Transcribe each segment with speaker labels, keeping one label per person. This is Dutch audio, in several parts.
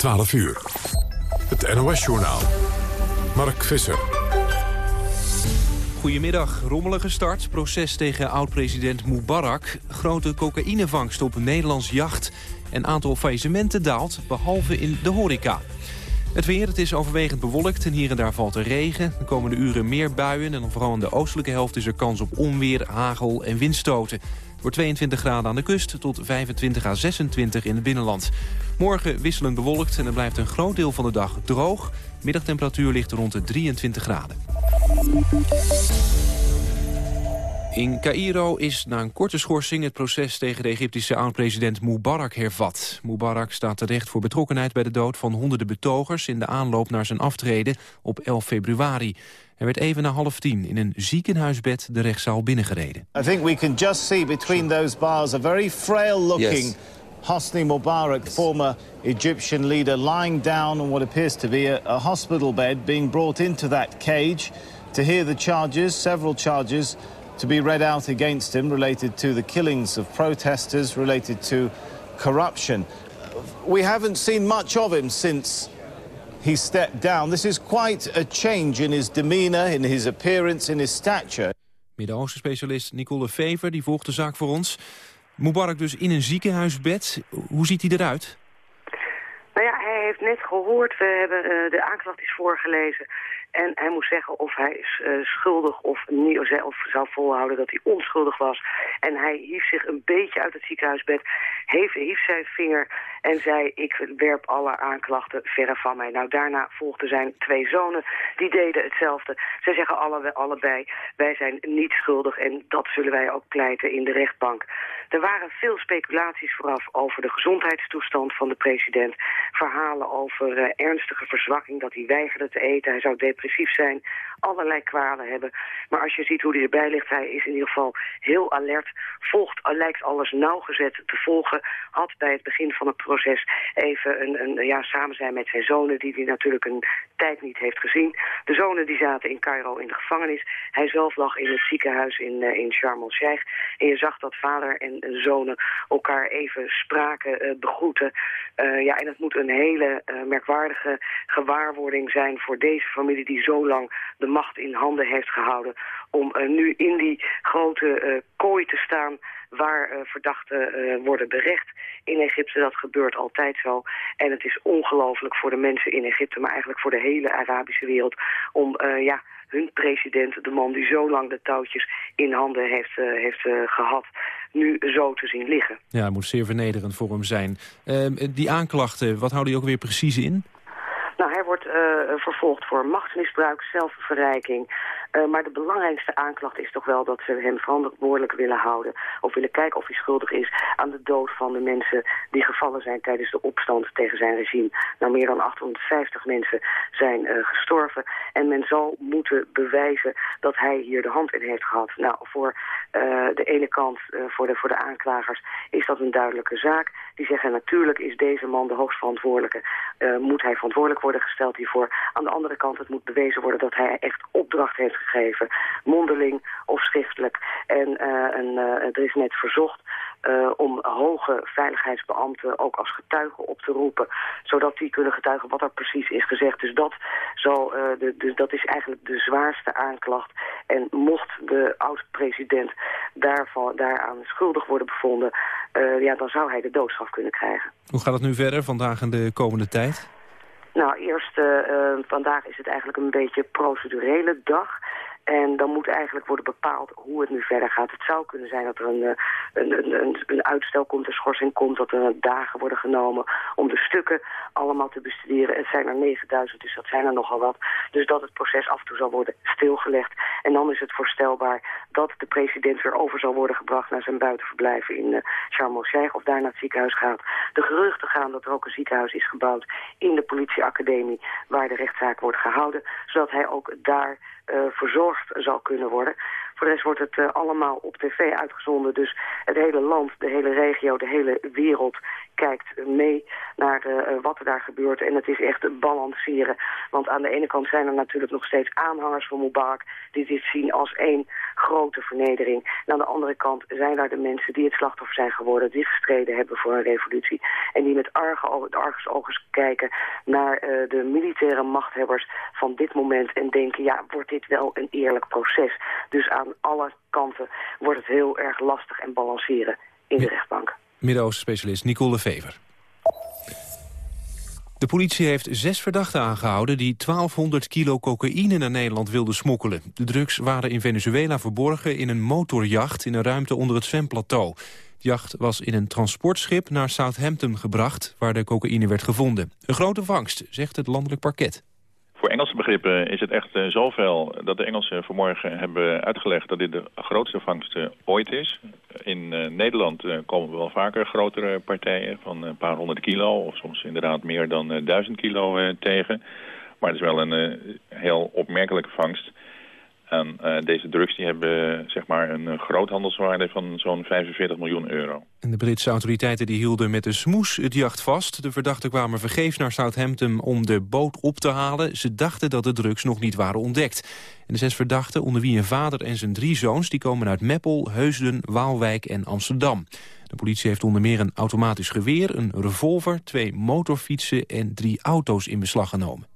Speaker 1: 12 uur. Het NOS-journaal. Mark Visser.
Speaker 2: Goedemiddag. Rommelige start. Proces tegen oud-president Mubarak. Grote cocaïnevangst op Nederlands jacht. En aantal faillissementen daalt, behalve in de horeca. Het weer, het is overwegend bewolkt en hier en daar valt er regen. De komende uren meer buien en vooral in de oostelijke helft is er kans op onweer, hagel en windstoten. Wordt 22 graden aan de kust tot 25 à 26 in het binnenland. Morgen wisselend bewolkt en er blijft een groot deel van de dag droog. Middagtemperatuur ligt rond de 23 graden. In Cairo is na een korte schorsing het proces tegen de Egyptische oud-president Mubarak hervat. Mubarak staat terecht voor betrokkenheid bij de dood van honderden betogers in de aanloop naar zijn aftreden op 11 februari. Hij werd even na half tien in een ziekenhuisbed de rechtszaal binnengereden.
Speaker 3: I think we can just see between those bars a very frail looking yes. Hosni Mubarak, former Egyptian leader, lying down on what appears to be a, a hospital bed, being brought into that cage to hear the charges, several charges to be read out against him related to the killings of protesters, related to corruption. We haven't seen much of him since he stepped down. This is quite a change in his demeanor, in his appearance, in his stature.
Speaker 2: Midden-Oosten specialist Nicole Fever die volgt de zaak voor ons. Mubarak dus in een ziekenhuisbed. Hoe ziet hij eruit?
Speaker 4: Nou ja, hij heeft net gehoord, we hebben uh, de aanklacht is voorgelezen. En hij moest zeggen of hij uh, schuldig of, niet, of zou volhouden dat hij onschuldig was. En hij hief zich een beetje uit het ziekenhuisbed, hief, hief zijn vinger en zei... ik werp alle aanklachten verre van mij. Nou, daarna volgden zijn twee zonen, die deden hetzelfde. Zij zeggen alle, allebei, wij zijn niet schuldig en dat zullen wij ook pleiten in de rechtbank. Er waren veel speculaties vooraf over de gezondheidstoestand van de president. Verhalen over uh, ernstige verzwakking, dat hij weigerde te eten. Hij zou depressief zijn, allerlei kwalen hebben. Maar als je ziet hoe hij erbij ligt, hij is in ieder geval heel alert. Volgt, lijkt alles nauwgezet te volgen. Had bij het begin van het even een, een ja, samen zijn met zijn zonen... die hij natuurlijk een tijd niet heeft gezien. De zonen die zaten in Cairo in de gevangenis. Hij zelf lag in het ziekenhuis in, uh, in Sharm el-Sheikh. En je zag dat vader en zonen elkaar even spraken, uh, begroeten. Uh, ja, en het moet een hele merkwaardige gewaarwording zijn voor deze familie... die zo lang de macht in handen heeft gehouden... om nu in die grote kooi te staan waar uh, verdachten uh, worden berecht in Egypte. Dat gebeurt altijd zo. En het is ongelooflijk voor de mensen in Egypte, maar eigenlijk voor de hele Arabische wereld... om uh, ja, hun president, de man die zo lang de touwtjes in handen heeft, heeft gehad, nu zo te zien liggen.
Speaker 2: Ja, het moet zeer vernederend voor hem zijn. Ehm, die aanklachten, wat houden die ook weer precies in?
Speaker 4: Nou, hij wordt vervolgd voor machtsmisbruik, zelfverrijking, uh, maar de belangrijkste aanklacht is toch wel dat ze hem verantwoordelijk willen houden. Of willen kijken of hij schuldig is aan de dood van de mensen die gevallen zijn tijdens de opstand tegen zijn regime. Nou, meer dan 850 mensen zijn uh, gestorven. En men zal moeten bewijzen dat hij hier de hand in heeft gehad. Nou, voor de ene kant, voor, de, voor de aanklagers, is dat een duidelijke zaak. Die zeggen natuurlijk is deze man de hoogstverantwoordelijke. moet hij verantwoordelijk worden gesteld hiervoor. Aan de andere kant, het moet bewezen worden dat hij echt opdracht heeft gegeven. Mondeling of schriftelijk. En een, uh, er is net verzocht uh, om hoge veiligheidsbeambten ook als getuigen op te roepen. Zodat die kunnen getuigen wat er precies is gezegd. Dus dat, zal, de, dat is eigenlijk de zwaarste aanklacht. En mocht de oud-president daaraan schuldig worden bevonden... Ja, dan zou hij de doodstraf kunnen krijgen.
Speaker 2: Hoe gaat het nu verder vandaag en de komende tijd?
Speaker 4: Nou, eerst uh, vandaag is het eigenlijk een beetje procedurele dag. En dan moet eigenlijk worden bepaald hoe het nu verder gaat. Het zou kunnen zijn dat er een, eh, een, een, een uitstel komt, een schorsing komt... dat er dagen worden genomen om de stukken allemaal te bestuderen. Het zijn er 9000, dus dat zijn er nogal wat. Dus dat het proces af en toe zal worden stilgelegd. En dan is het voorstelbaar dat de president weer over zal worden gebracht... naar zijn buitenverblijf in uh, of daar naar het ziekenhuis gaat. De geruchten gaan dat er ook een ziekenhuis is gebouwd in de politieacademie... waar de rechtszaak wordt gehouden, zodat hij ook daar verzorgd zal kunnen worden. Voor de rest wordt het allemaal op tv uitgezonden. Dus het hele land, de hele regio, de hele wereld kijkt mee naar wat er daar gebeurt. En het is echt balanceren. Want aan de ene kant zijn er natuurlijk nog steeds aanhangers van Mubarak... die dit zien als één grote vernedering. En aan de andere kant zijn daar de mensen die het slachtoffer zijn geworden... die gestreden hebben voor een revolutie. En die met arge, argusogen kijken naar de militaire machthebbers van dit moment... en denken, ja, wordt dit wel een eerlijk proces? Dus aan alle kanten wordt het heel erg lastig en balanceren in de rechtbank.
Speaker 2: Midden-Oosten-specialist Nicole Vever. De politie heeft zes verdachten aangehouden die 1200 kilo cocaïne naar Nederland wilden smokkelen. De drugs waren in Venezuela verborgen in een motorjacht in een ruimte onder het zwemplateau. De jacht was in een transportschip naar Southampton gebracht, waar de cocaïne werd gevonden. Een grote vangst, zegt het landelijk parket.
Speaker 5: Voor Engelse begrippen is het echt uh, zoveel dat de Engelsen vanmorgen hebben uitgelegd dat dit de grootste vangst uh, ooit is. In uh, Nederland komen we wel vaker grotere partijen van een paar honderd kilo of soms inderdaad meer dan duizend kilo tegen. Maar het is wel een heel opmerkelijke vangst. En uh, deze drugs die hebben zeg maar een groothandelswaarde van zo'n 45 miljoen euro.
Speaker 2: En de Britse autoriteiten die hielden met de smoes het jacht vast. De verdachten kwamen vergeefs naar Southampton om de boot op te halen. Ze dachten dat de drugs nog niet waren ontdekt. En de zes verdachten, onder wie een vader en zijn drie zoons... die komen uit Meppel, Heusden, Waalwijk en Amsterdam. De politie heeft onder meer een automatisch geweer, een revolver... twee motorfietsen en drie auto's in beslag genomen.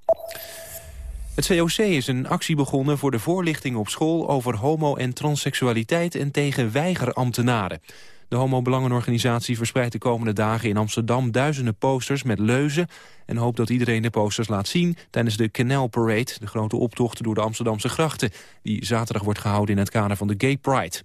Speaker 2: Het COC is een actie begonnen voor de voorlichting op school over homo- en transseksualiteit en tegen weigerambtenaren. De homo-belangenorganisatie verspreidt de komende dagen in Amsterdam duizenden posters met leuzen en hoopt dat iedereen de posters laat zien tijdens de Canal Parade, de grote optocht door de Amsterdamse grachten, die zaterdag wordt gehouden in het kader van de Gay Pride.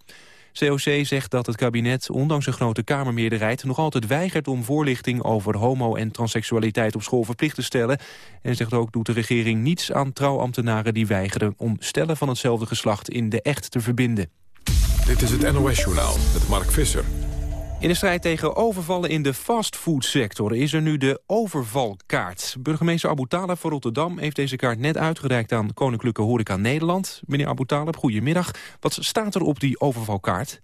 Speaker 2: COC zegt dat het kabinet, ondanks een grote Kamermeerderheid... nog altijd weigert om voorlichting over homo- en transseksualiteit op school verplicht te stellen. En zegt ook doet de regering niets aan trouwambtenaren die weigeren... om stellen van hetzelfde geslacht in de echt te verbinden.
Speaker 1: Dit is het NOS-journaal met Mark Visser.
Speaker 2: In de strijd tegen overvallen in de fastfoodsector is er nu de overvalkaart. Burgemeester Abu Talib van Rotterdam heeft deze kaart net uitgereikt aan Koninklijke Horeca Nederland. Meneer Abu Talib, goedemiddag. Wat staat er op die overvalkaart?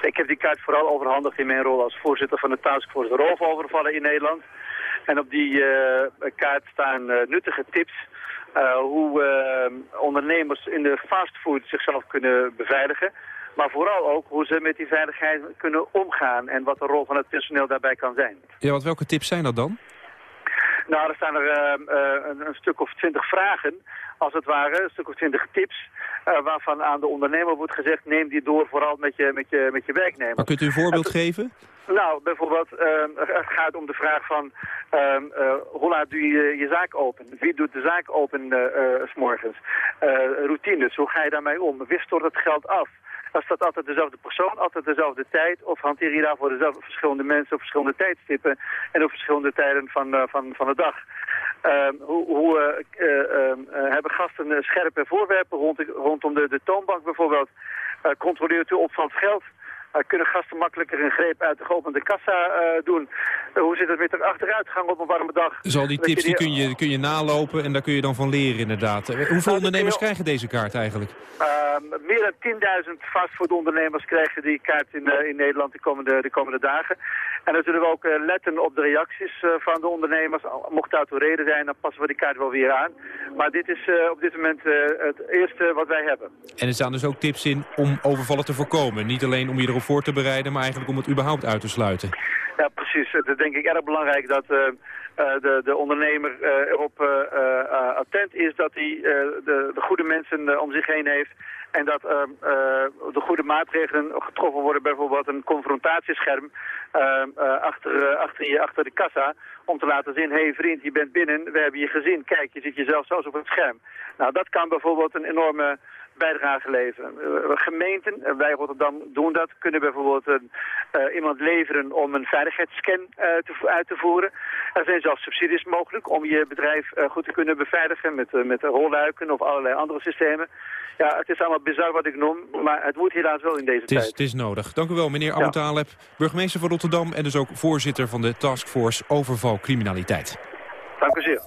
Speaker 6: Ik heb die kaart vooral overhandigd in mijn rol als voorzitter van de Taskforce Roofovervallen in Nederland. En op die uh, kaart staan uh, nuttige tips uh, hoe ondernemers in de fastfood zichzelf kunnen beveiligen. Maar vooral ook hoe ze met die veiligheid kunnen omgaan en wat de rol van het personeel daarbij kan zijn.
Speaker 2: Ja, wat welke tips zijn dat dan?
Speaker 6: Nou, er staan er uh, uh, een, een, stuk of twintig vragen, als het ware, een stuk of twintig tips, uh, waarvan aan de ondernemer wordt gezegd, neem die door vooral met je, met je, met je werknemer.
Speaker 2: Maar kunt u een voorbeeld geven?
Speaker 6: Nou, bijvoorbeeld, het gaat om de vraag van, hoe laat doe je je zaak open? Wie doet de zaak open s morgens? routines, hoe ga je daarmee om? Wie stort het geld af? Was dat altijd dezelfde persoon, altijd dezelfde tijd? Of hanteer je daarvoor dezelfde verschillende mensen op verschillende tijdstippen en op verschillende tijden van, uh, van, van de dag? Uh, hoe hoe uh, hebben gasten scherpe voorwerpen rond, rondom de, de toonbank bijvoorbeeld? controleert u opvallend geld? Uh, kunnen gasten makkelijker een greep uit de geopende kassa uh, doen? Uh, hoe zit het met de achteruitgang op een warme dag?
Speaker 2: Dus al die tips die kun, je, kun je nalopen en daar kun je dan van leren inderdaad. Hoeveel nou, ondernemers krijgen deze kaart eigenlijk?
Speaker 6: Ehm, meer dan 10.000 fastfoodondernemers krijgen die kaart in, in Nederland de komende, de komende dagen. En dan zullen we ook letten op de reacties van de ondernemers. Mocht een reden zijn, dan passen we die kaart wel weer aan. Maar dit is op dit moment het eerste wat wij hebben.
Speaker 2: En er staan dus ook tips in om overvallen te voorkomen. Niet alleen om je erop voor te bereiden, maar eigenlijk om het überhaupt uit te sluiten.
Speaker 6: Ja, precies. Het is denk ik erg belangrijk dat uh, de, de ondernemer uh, erop attent is dat hij de, de, goede mensen om zich heen heeft. En dat de goede maatregelen getroffen worden, bijvoorbeeld een confrontatiescherm achter, achter, je, achter de kassa. Om te laten zien, hé hey vriend, je bent binnen, we hebben je gezien, kijk, je zit jezelf zelfs op het scherm. Nou, dat kan bijvoorbeeld een enorme bijdrage leveren. Uh, gemeenten, wij Rotterdam doen dat, kunnen bijvoorbeeld een, uh, iemand leveren om een veiligheidsscan te, uit te voeren. Er zijn zelfs subsidies mogelijk om je bedrijf goed te kunnen beveiligen met, met rolluiken of allerlei andere systemen. Ja, het is allemaal bizar wat ik noem, maar het moet helaas wel in deze
Speaker 2: het is,
Speaker 6: tijd.
Speaker 2: Het is nodig. Dank u wel, meneer Abu Taleb, burgemeester van Rotterdam en dus ook voorzitter van de Taskforce Overvalcriminaliteit.
Speaker 6: Dank u zeer.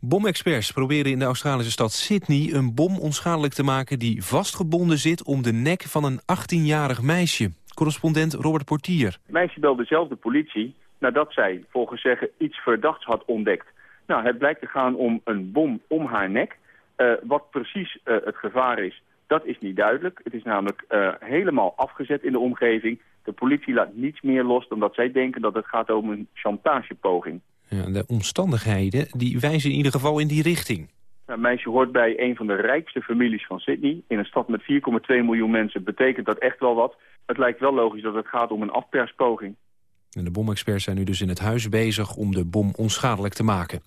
Speaker 2: Bomexperts proberen in de Australische stad Sydney een bom onschadelijk te maken die vastgebonden zit om de nek van een 18-jarig meisje. Correspondent Robert Portier.
Speaker 7: Het meisje belde zelf de politie nadat zij volgens zeggen iets verdachts had ontdekt. Nou, het blijkt te gaan om een bom om haar nek. Uh, wat precies uh, het gevaar is, dat is niet duidelijk. Het is namelijk uh, helemaal afgezet in de omgeving. De politie laat niets meer los omdat zij denken dat het gaat om een chantagepoging.
Speaker 2: Ja, de omstandigheden die wijzen in ieder geval in die richting.
Speaker 7: Een meisje hoort bij een van de rijkste families van Sydney. In een stad met 4,2 miljoen mensen betekent dat echt wel wat. Het lijkt wel logisch dat het gaat om een afperspoging.
Speaker 2: En de bomexperts zijn nu dus in het huis bezig om de bom onschadelijk te maken.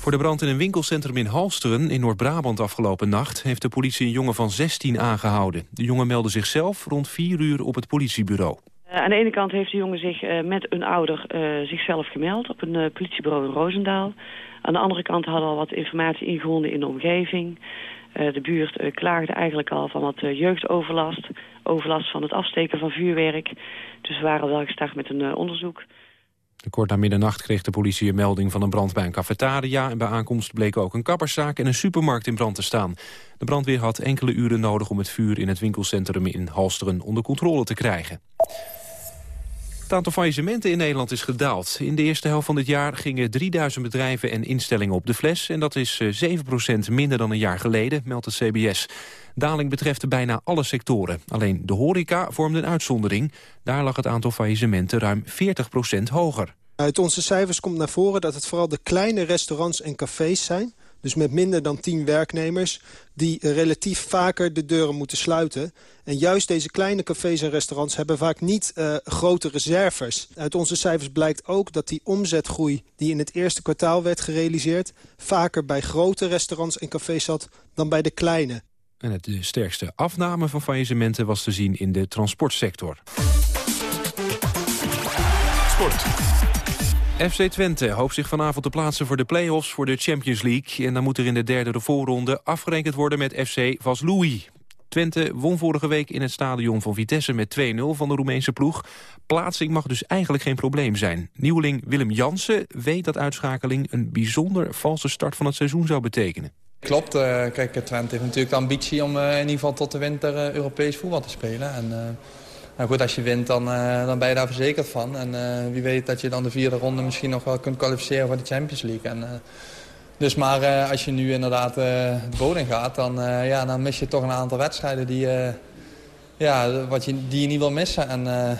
Speaker 2: Voor de brand in een winkelcentrum in Halsteren in Noord-Brabant afgelopen nacht... heeft de politie een jongen van 16 aangehouden. De jongen meldde zichzelf rond 4 uur op het politiebureau.
Speaker 8: Uh, aan de ene kant heeft de jongen zich uh, met een ouder uh, zichzelf gemeld op een politiebureau in Roosendaal. Aan de andere kant hadden al wat informatie ingewonnen in de omgeving. de buurt klaagde eigenlijk al van wat jeugdoverlast, overlast van het afsteken van vuurwerk. Dus we waren wel gestart met een onderzoek.
Speaker 2: Kort na middernacht kreeg de politie een melding van een brand bij een cafetaria... en bij aankomst bleek ook een kapperszaak en een supermarkt in brand te staan. De brandweer had enkele uren nodig om het vuur in het winkelcentrum in Halsteren onder controle te krijgen. Het aantal faillissementen in Nederland is gedaald. In de eerste helft van dit jaar gingen 3000 bedrijven en instellingen op de fles... en dat is 7% eh, minder dan een jaar geleden, meldt het CBS. Daling betreft bijna alle sectoren. Alleen de horeca vormde een uitzondering. Daar lag het aantal faillissementen ruim 40% hoger.
Speaker 9: Uit onze cijfers komt naar voren dat het vooral de kleine restaurants en cafés zijn dus met minder dan 10 werknemers... die relatief vaker de deuren moeten sluiten. En juist deze kleine cafés en restaurants hebben vaak niet uh, grote reserves. Uit onze cijfers blijkt ook dat die omzetgroei die in het eerste kwartaal werd gerealiseerd... vaker bij grote restaurants en cafés zat dan bij de kleine.
Speaker 2: En het de sterkste afname van faillissementen was te zien in de transportsector. Sport. FC Twente hoopt zich vanavond te plaatsen voor de play-offs voor de Champions League. En dan moet er in de derde de voorronde afgerekend worden met FC Vaslui. Twente won vorige week in het stadion van Vitesse met 2-0 van de Roemeense ploeg. Plaatsing mag dus eigenlijk geen probleem zijn. Nieuweling Willem Jansen weet dat uitschakeling een bijzonder valse start van het seizoen zou betekenen.
Speaker 10: Klopt, uh, kijk, Twente heeft natuurlijk de ambitie om uh, in ieder geval tot de winter uh, Europees voetbal te spelen. En, nou goed, als je wint, dan, uh, dan ben je daar verzekerd van. En uh, wie weet dat je dan de vierde ronde misschien nog wel kunt kwalificeren voor de Champions League. En, uh, dus maar als je nu inderdaad de bodem gaat, dan, ja, dan mis je toch een aantal wedstrijden die, ja, wat je, die je niet wil missen. En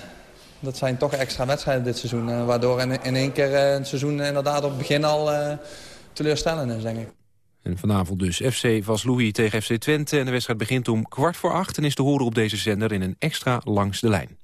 Speaker 10: dat zijn toch extra wedstrijden dit seizoen. waardoor in, in één keer het seizoen inderdaad op het begin al teleurstellend is, denk ik.
Speaker 2: En vanavond dus FC Vaslui tegen FC Twente. En de wedstrijd begint om kwart voor acht... en is te horen op deze zender in een extra langs de lijn.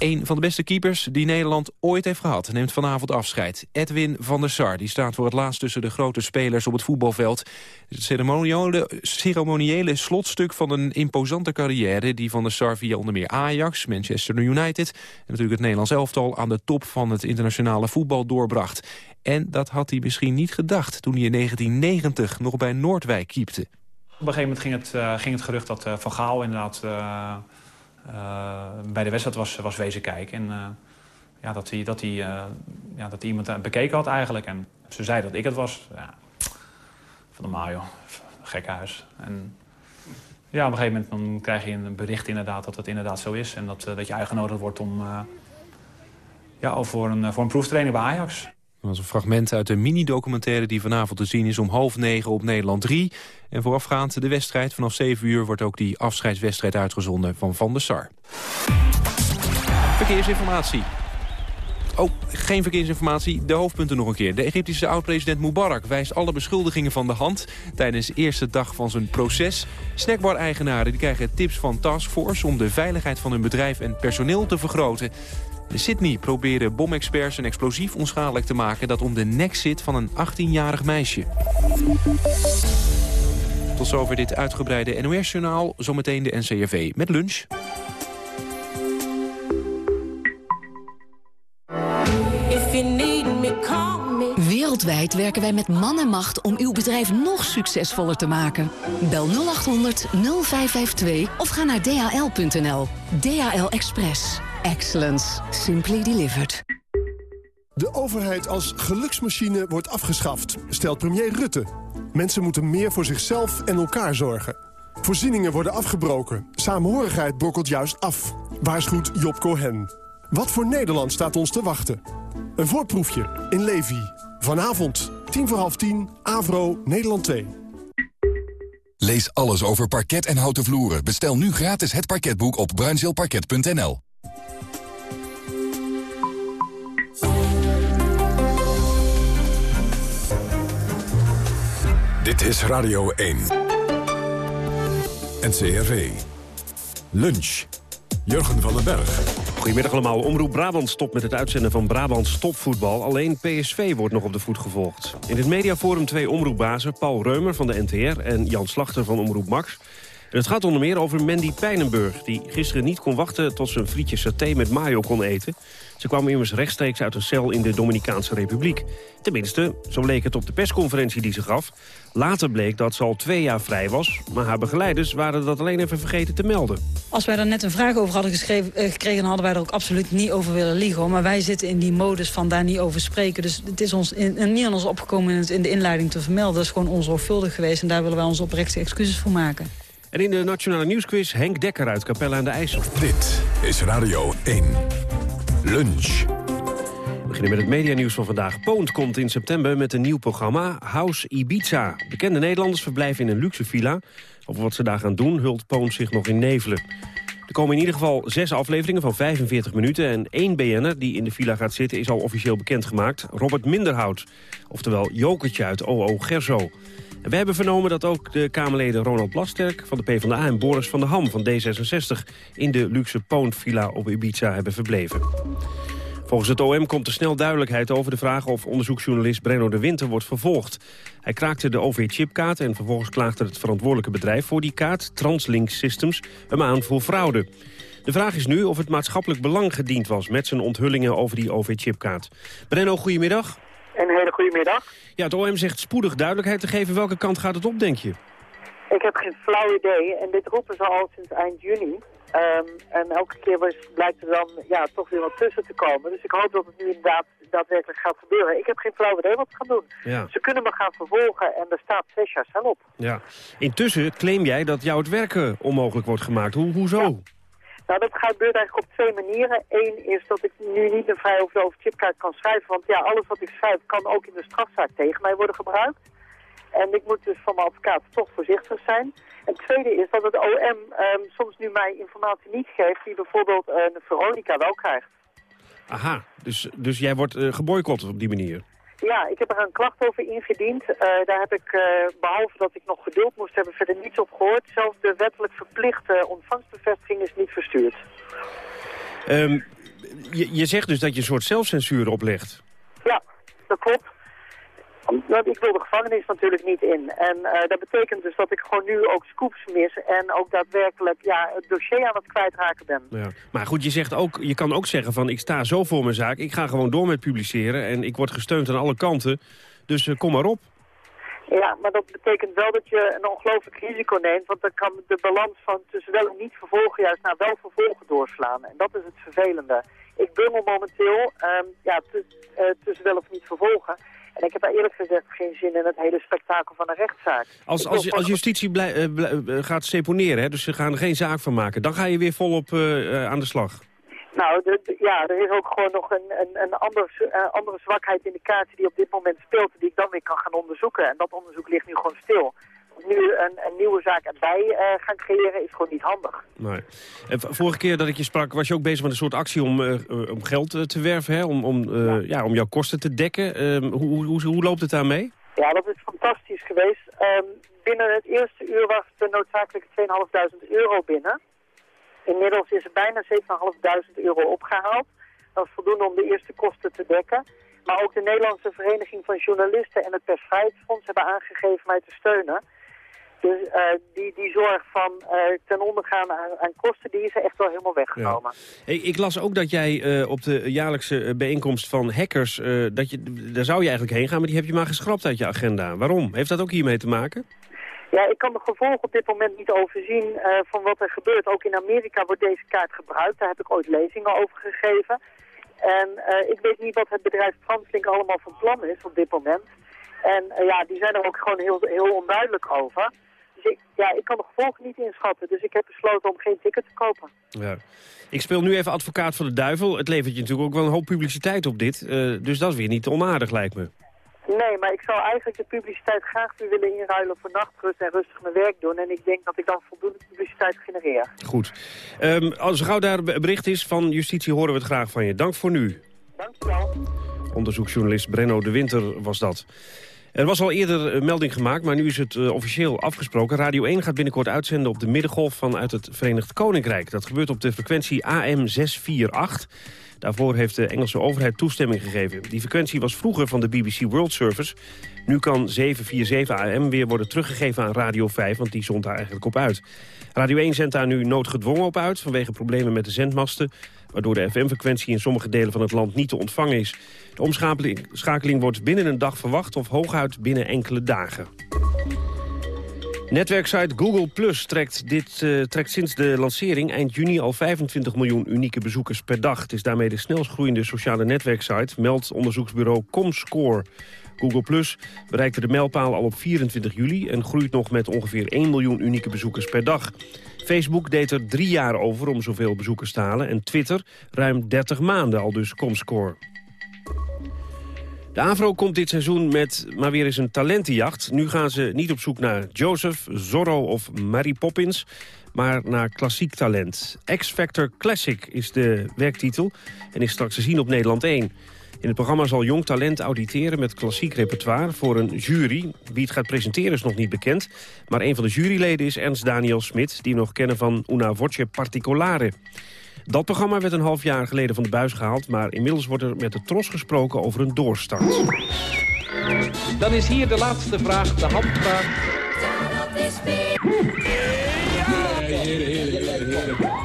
Speaker 2: Een van de beste keepers die Nederland ooit heeft gehad... neemt vanavond afscheid. Edwin van der Sar die staat voor het laatst tussen de grote spelers op het voetbalveld. Het ceremoniële, ceremoniële slotstuk van een imposante carrière... die van der Sar via onder meer Ajax, Manchester United... en natuurlijk het Nederlands elftal aan de top van het internationale voetbal doorbracht. En dat had hij misschien niet gedacht toen hij in 1990 nog bij Noordwijk kiepte.
Speaker 11: Op een gegeven moment ging het, uh, ging het gerucht dat uh, Van Gaal inderdaad... Uh, bij de wedstrijd was, was wezen kijken. En ja, dat hij, dat, hij, ja, dat iemand bekeken had eigenlijk. En ze zei dat ik het was. Ja, van de Mario, gekhuis. En ja, op een gegeven moment dan krijg je een bericht inderdaad dat het inderdaad zo is. En dat, dat je uitgenodigd wordt om ja, voor, een, voor een proeftraining bij Ajax.
Speaker 2: Dat was een fragment uit de mini-documentaire die vanavond te zien is om half negen op Nederland 3. En voorafgaand de wedstrijd vanaf 7 uur wordt ook die afscheidswedstrijd uitgezonden van Van der Sar. Verkeersinformatie. Oh, geen verkeersinformatie. De hoofdpunten nog een keer. De Egyptische oud-president Mubarak wijst alle beschuldigingen van de hand... tijdens de eerste dag van zijn proces. Snackbar-eigenaren krijgen tips van Taskforce... om de veiligheid van hun bedrijf en personeel te vergroten. In Sydney proberen bomexperts een explosief onschadelijk te maken... dat om de nek zit van een 18-jarig meisje. Tot zover dit uitgebreide NOS-journaal. Zometeen de NCRV met lunch.
Speaker 12: Wereldwijd werken wij met man en macht om uw bedrijf nog succesvoller te maken. Bel 0800 0552 of ga naar dhl.nl. DHL Express. Excellence. Simply delivered.
Speaker 13: De overheid als geluksmachine wordt afgeschaft, stelt premier Rutte. Mensen moeten meer voor zichzelf en elkaar zorgen. Voorzieningen worden afgebroken. Samenhorigheid brokkelt juist af. Waarschuwt Job Cohen. Wat voor Nederland staat ons te wachten? Een voorproefje in Levi. Vanavond, tien voor half tien, Avro, Nederland 2.
Speaker 14: Lees alles over parket en houten vloeren. Bestel nu gratis het parketboek op bruinzeelparket.nl.
Speaker 1: Dit is Radio 1. NCRV. Lunch. Jurgen van den Berg.
Speaker 15: Goedemiddag allemaal. Omroep Brabant stopt met het uitzenden van Brabants topvoetbal. Alleen PSV wordt nog op de voet gevolgd. In het mediaforum twee omroepbazen, Paul Reumer van de NTR... en Jan Slachter van Omroep Max. Het gaat onder meer over Mandy Pijnenburg... die gisteren niet kon wachten tot ze een frietje saté met mayo kon eten. Ze kwam immers rechtstreeks uit een cel in de Dominicaanse Republiek. Tenminste, zo leek het op de persconferentie die ze gaf. Later bleek dat ze al twee jaar vrij was... maar haar begeleiders waren dat alleen even vergeten te melden.
Speaker 16: Als wij daar net een vraag over hadden eh, gekregen... hadden wij er ook absoluut niet over willen liegen. Maar wij zitten in die modus van daar niet over spreken. Dus het is ons in, niet aan ons opgekomen in de inleiding te vermelden. Dat is gewoon onzorgvuldig geweest. En daar willen wij ons oprechte excuses voor maken.
Speaker 15: En in de Nationale Nieuwsquiz Henk Dekker uit Capelle aan de IJssel.
Speaker 1: Dit is Radio 1. Lunch.
Speaker 15: We beginnen met het medianieuws van vandaag. Poont komt in september met een nieuw programma, House Ibiza. Bekende Nederlanders verblijven in een luxe villa. Over wat ze daar gaan doen hult Poont zich nog in nevelen. Er komen in ieder geval zes afleveringen van 45 minuten... en één BN'er die in de villa gaat zitten is al officieel bekendgemaakt. Robert Minderhout, oftewel Jokertje uit OO Gerso. We hebben vernomen dat ook de Kamerleden Ronald Blasterk van de PvdA... en Boris van der Ham van D66 in de luxe Poont-villa op Ibiza hebben verbleven. Volgens het OM komt er snel duidelijkheid over de vraag of onderzoeksjournalist Brenno de Winter wordt vervolgd. Hij kraakte de OV-chipkaart en vervolgens klaagde het verantwoordelijke bedrijf voor die kaart, Translink Systems, hem aan voor fraude. De vraag is nu of het maatschappelijk belang gediend was met zijn onthullingen over die OV-chipkaart. Brenno, goedemiddag.
Speaker 17: Een hele goede middag.
Speaker 15: Ja, het OM zegt spoedig duidelijkheid te geven. Welke kant gaat het op, denk je?
Speaker 17: Ik heb geen flauw idee en dit roepen ze al sinds eind juni. Ehm, en elke keer was, blijkt er dan ja, toch weer wat tussen te komen. Dus ik hoop dat het nu inderdaad daadwerkelijk gaat gebeuren. Ik heb geen flauw idee wat ze gaan doen.
Speaker 15: Ja.
Speaker 17: Ze kunnen me gaan vervolgen en er staat zes jaar cel op.
Speaker 15: Ja. Intussen claim jij dat jou het werken onmogelijk wordt gemaakt. Hoe, hoezo?
Speaker 17: Nou, dat gebeurt eigenlijk op twee manieren. Eén is dat ik nu niet een vrij over chipkaart kan schrijven. Want ja, alles wat ik schrijf kan ook in de strafzaak tegen mij worden gebruikt. En ik moet dus van mijn advocaat toch voorzichtig zijn. En tweede is dat het OM ehm, soms nu mij informatie niet geeft die bijvoorbeeld uh, Veronica wel krijgt.
Speaker 15: Aha, dus, dus jij wordt uh, op die manier?
Speaker 17: Ja, ik heb er een klacht over ingediend. Uh, daar heb ik, uh, behalve dat ik nog geduld moest hebben, verder niets op gehoord. Zelfs de wettelijk verplichte ontvangstbevestiging is niet verstuurd.
Speaker 15: Um, je, je zegt dus dat je een soort zelfcensuur oplegt.
Speaker 17: Ja, dat klopt. Want ik wil de gevangenis natuurlijk niet in. En uh, dat betekent dus dat ik gewoon nu ook scoops mis en ook daadwerkelijk ja, het dossier aan het kwijtraken ben.
Speaker 15: Ja. Maar goed, je, zegt ook, je kan ook zeggen van ik sta zo voor mijn zaak, ik ga gewoon door met publiceren en ik word gesteund aan alle kanten. Dus uh, kom maar op.
Speaker 17: Ja, maar dat betekent wel dat je een ongelooflijk risico neemt, want dan kan de balans van tussen wel en niet vervolgen juist naar wel vervolgen doorslaan. En dat is het vervelende. Ik bungel momenteel um, ja, uh, tussen wel of niet vervolgen. En ik heb daar eerlijk gezegd geen zin in het hele spektakel van een rechtszaak.
Speaker 15: Als, als, als justitie blij, uh, blij, uh, gaat seponeren, hè, dus ze gaan er geen zaak van maken... dan ga je weer volop uh, aan de slag.
Speaker 17: Nou, de, de, ja, er is ook gewoon nog een, een, een ander, andere zwakheid in de kaart die op dit moment speelt... die ik dan weer kan gaan onderzoeken. En dat onderzoek ligt nu gewoon stil nu een, een, nieuwe zaak erbij uh, gaan creëren is gewoon niet handig.
Speaker 15: Nee. En vorige keer dat ik je sprak was je ook bezig met een soort actie om, uh, om geld te werven, hè? Om, om, uh, ja. ja. om jouw kosten te dekken. Ehm, hoe, hoe, hoe loopt het daarmee?
Speaker 17: Ja, dat is fantastisch geweest. Um, binnen het eerste uur was de noodzakelijke 2.500 euro binnen. Inmiddels is er bijna 7.500 euro opgehaald. Dat is voldoende om de eerste kosten te dekken. Maar ook de Nederlandse Vereniging van Journalisten en het Persvrijheidsfonds hebben aangegeven mij te steunen. Dus uh, die, die zorg van uh, ten ondergaan aan, aan, kosten, die is er echt wel helemaal weggenomen.
Speaker 15: Ja. Hey, ik las ook dat jij uh, op de jaarlijkse bijeenkomst van hackers, dat je, daar zou je eigenlijk heen gaan, maar die heb je maar geschrapt uit je agenda. Waarom? Heeft dat ook hiermee te maken?
Speaker 17: Ja, ik kan de gevolgen op dit moment niet overzien van wat er gebeurt. Ook in Amerika wordt deze kaart gebruikt. Daar heb ik ooit lezingen over gegeven. En ik weet niet wat het bedrijf Translink allemaal van plan is op dit moment. En ja, die zijn er ook gewoon heel, heel onduidelijk over. Dus ik, ja, ik kan de gevolgen niet inschatten. Dus ik heb besloten om geen ticket te kopen.
Speaker 15: Ja. Ik speel nu even advocaat van de duivel. Het levert je natuurlijk ook wel een hoop publiciteit op dit. dus dat is weer niet onaardig, lijkt me.
Speaker 17: Nee, maar ik zou eigenlijk de publiciteit graag weer willen inruilen voor nachtrust en rustig mijn werk doen. En ik denk dat ik dan voldoende publiciteit genereer.
Speaker 15: Goed. Um, als gauw daar bericht is van justitie horen we het graag van je. Dank voor nu.
Speaker 17: Dank je wel.
Speaker 15: Onderzoeksjournalist Brenno de Winter was dat. Er was al eerder een melding gemaakt, maar nu is het uh, officieel afgesproken. Radio 1 gaat binnenkort uitzenden op de middengolf vanuit het Verenigd Koninkrijk. Dat gebeurt op de frequentie AM 648. Daarvoor heeft de Engelse overheid toestemming gegeven. Die frequentie was vroeger van de BBC World Service. Nu kan 747 AM weer worden teruggegeven aan Radio 5, want die zond daar eigenlijk op uit. Radio 1 zendt daar nu noodgedwongen op uit vanwege problemen met de zendmasten waardoor de FM-frequentie in sommige delen van het land niet te ontvangen is. De omschakeling wordt binnen een dag verwacht of hooguit binnen enkele dagen. Netwerksite Google Plus trekt, dit, uh, trekt sinds de lancering eind juni al 25 miljoen unieke bezoekers per dag. Het is daarmee de snelst groeiende sociale netwerksite, meldt onderzoeksbureau Comscore. Google Plus bereikte de mijlpaal al op 24 juli en groeit nog met ongeveer 1 miljoen unieke bezoekers per dag. Facebook deed er drie jaar over om zoveel bezoekers te halen en Twitter ruim 30 maanden, al dus Comscore. De AVRO komt dit seizoen met maar weer eens een talentenjacht. Nu gaan ze niet op zoek naar Joseph, Zorro of Mary Poppins maar naar klassiek talent. X-Factor Classic is de werktitel en is straks te zien op Nederland 1. In het programma zal jong talent auditeren met klassiek repertoire voor een jury. Wie het gaat presenteren is nog niet bekend. Maar een van de juryleden is Ernst Daniel Smit... die nog kennen van Una Voce Particolare. Dat programma werd een half jaar geleden van de buis gehaald... maar inmiddels wordt er met de tros gesproken over een doorstart.
Speaker 18: Dan is hier de laatste vraag, de handvraag.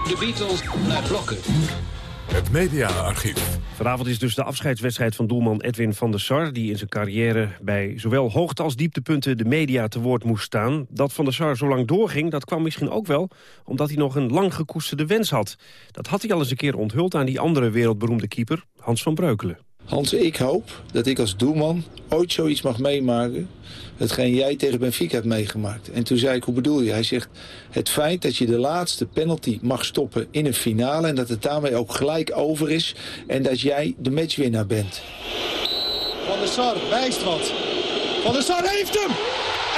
Speaker 19: De Beatles naar blokken.
Speaker 1: Het mediaarchief.
Speaker 15: Vanavond is dus de afscheidswedstrijd van doelman Edwin van der Sar... die in zijn carrière bij zowel hoogte als dieptepunten de media te woord moest staan. Dat van der Sar zo lang doorging, dat kwam misschien ook wel... omdat hij nog een lang gekoesterde wens had. Dat had hij al eens een keer onthuld aan die andere wereldberoemde keeper, Hans van Breukelen.
Speaker 20: Hans, ik hoop dat ik als doelman ooit zoiets mag meemaken... hetgeen jij tegen Benfica hebt meegemaakt. En toen zei ik, hoe bedoel je? Hij zegt, het feit dat je de laatste penalty mag stoppen in een finale... en dat het daarmee ook gelijk over is... en dat jij de matchwinnaar bent.
Speaker 21: Van der Sar wijst wat. Van der Sar heeft hem!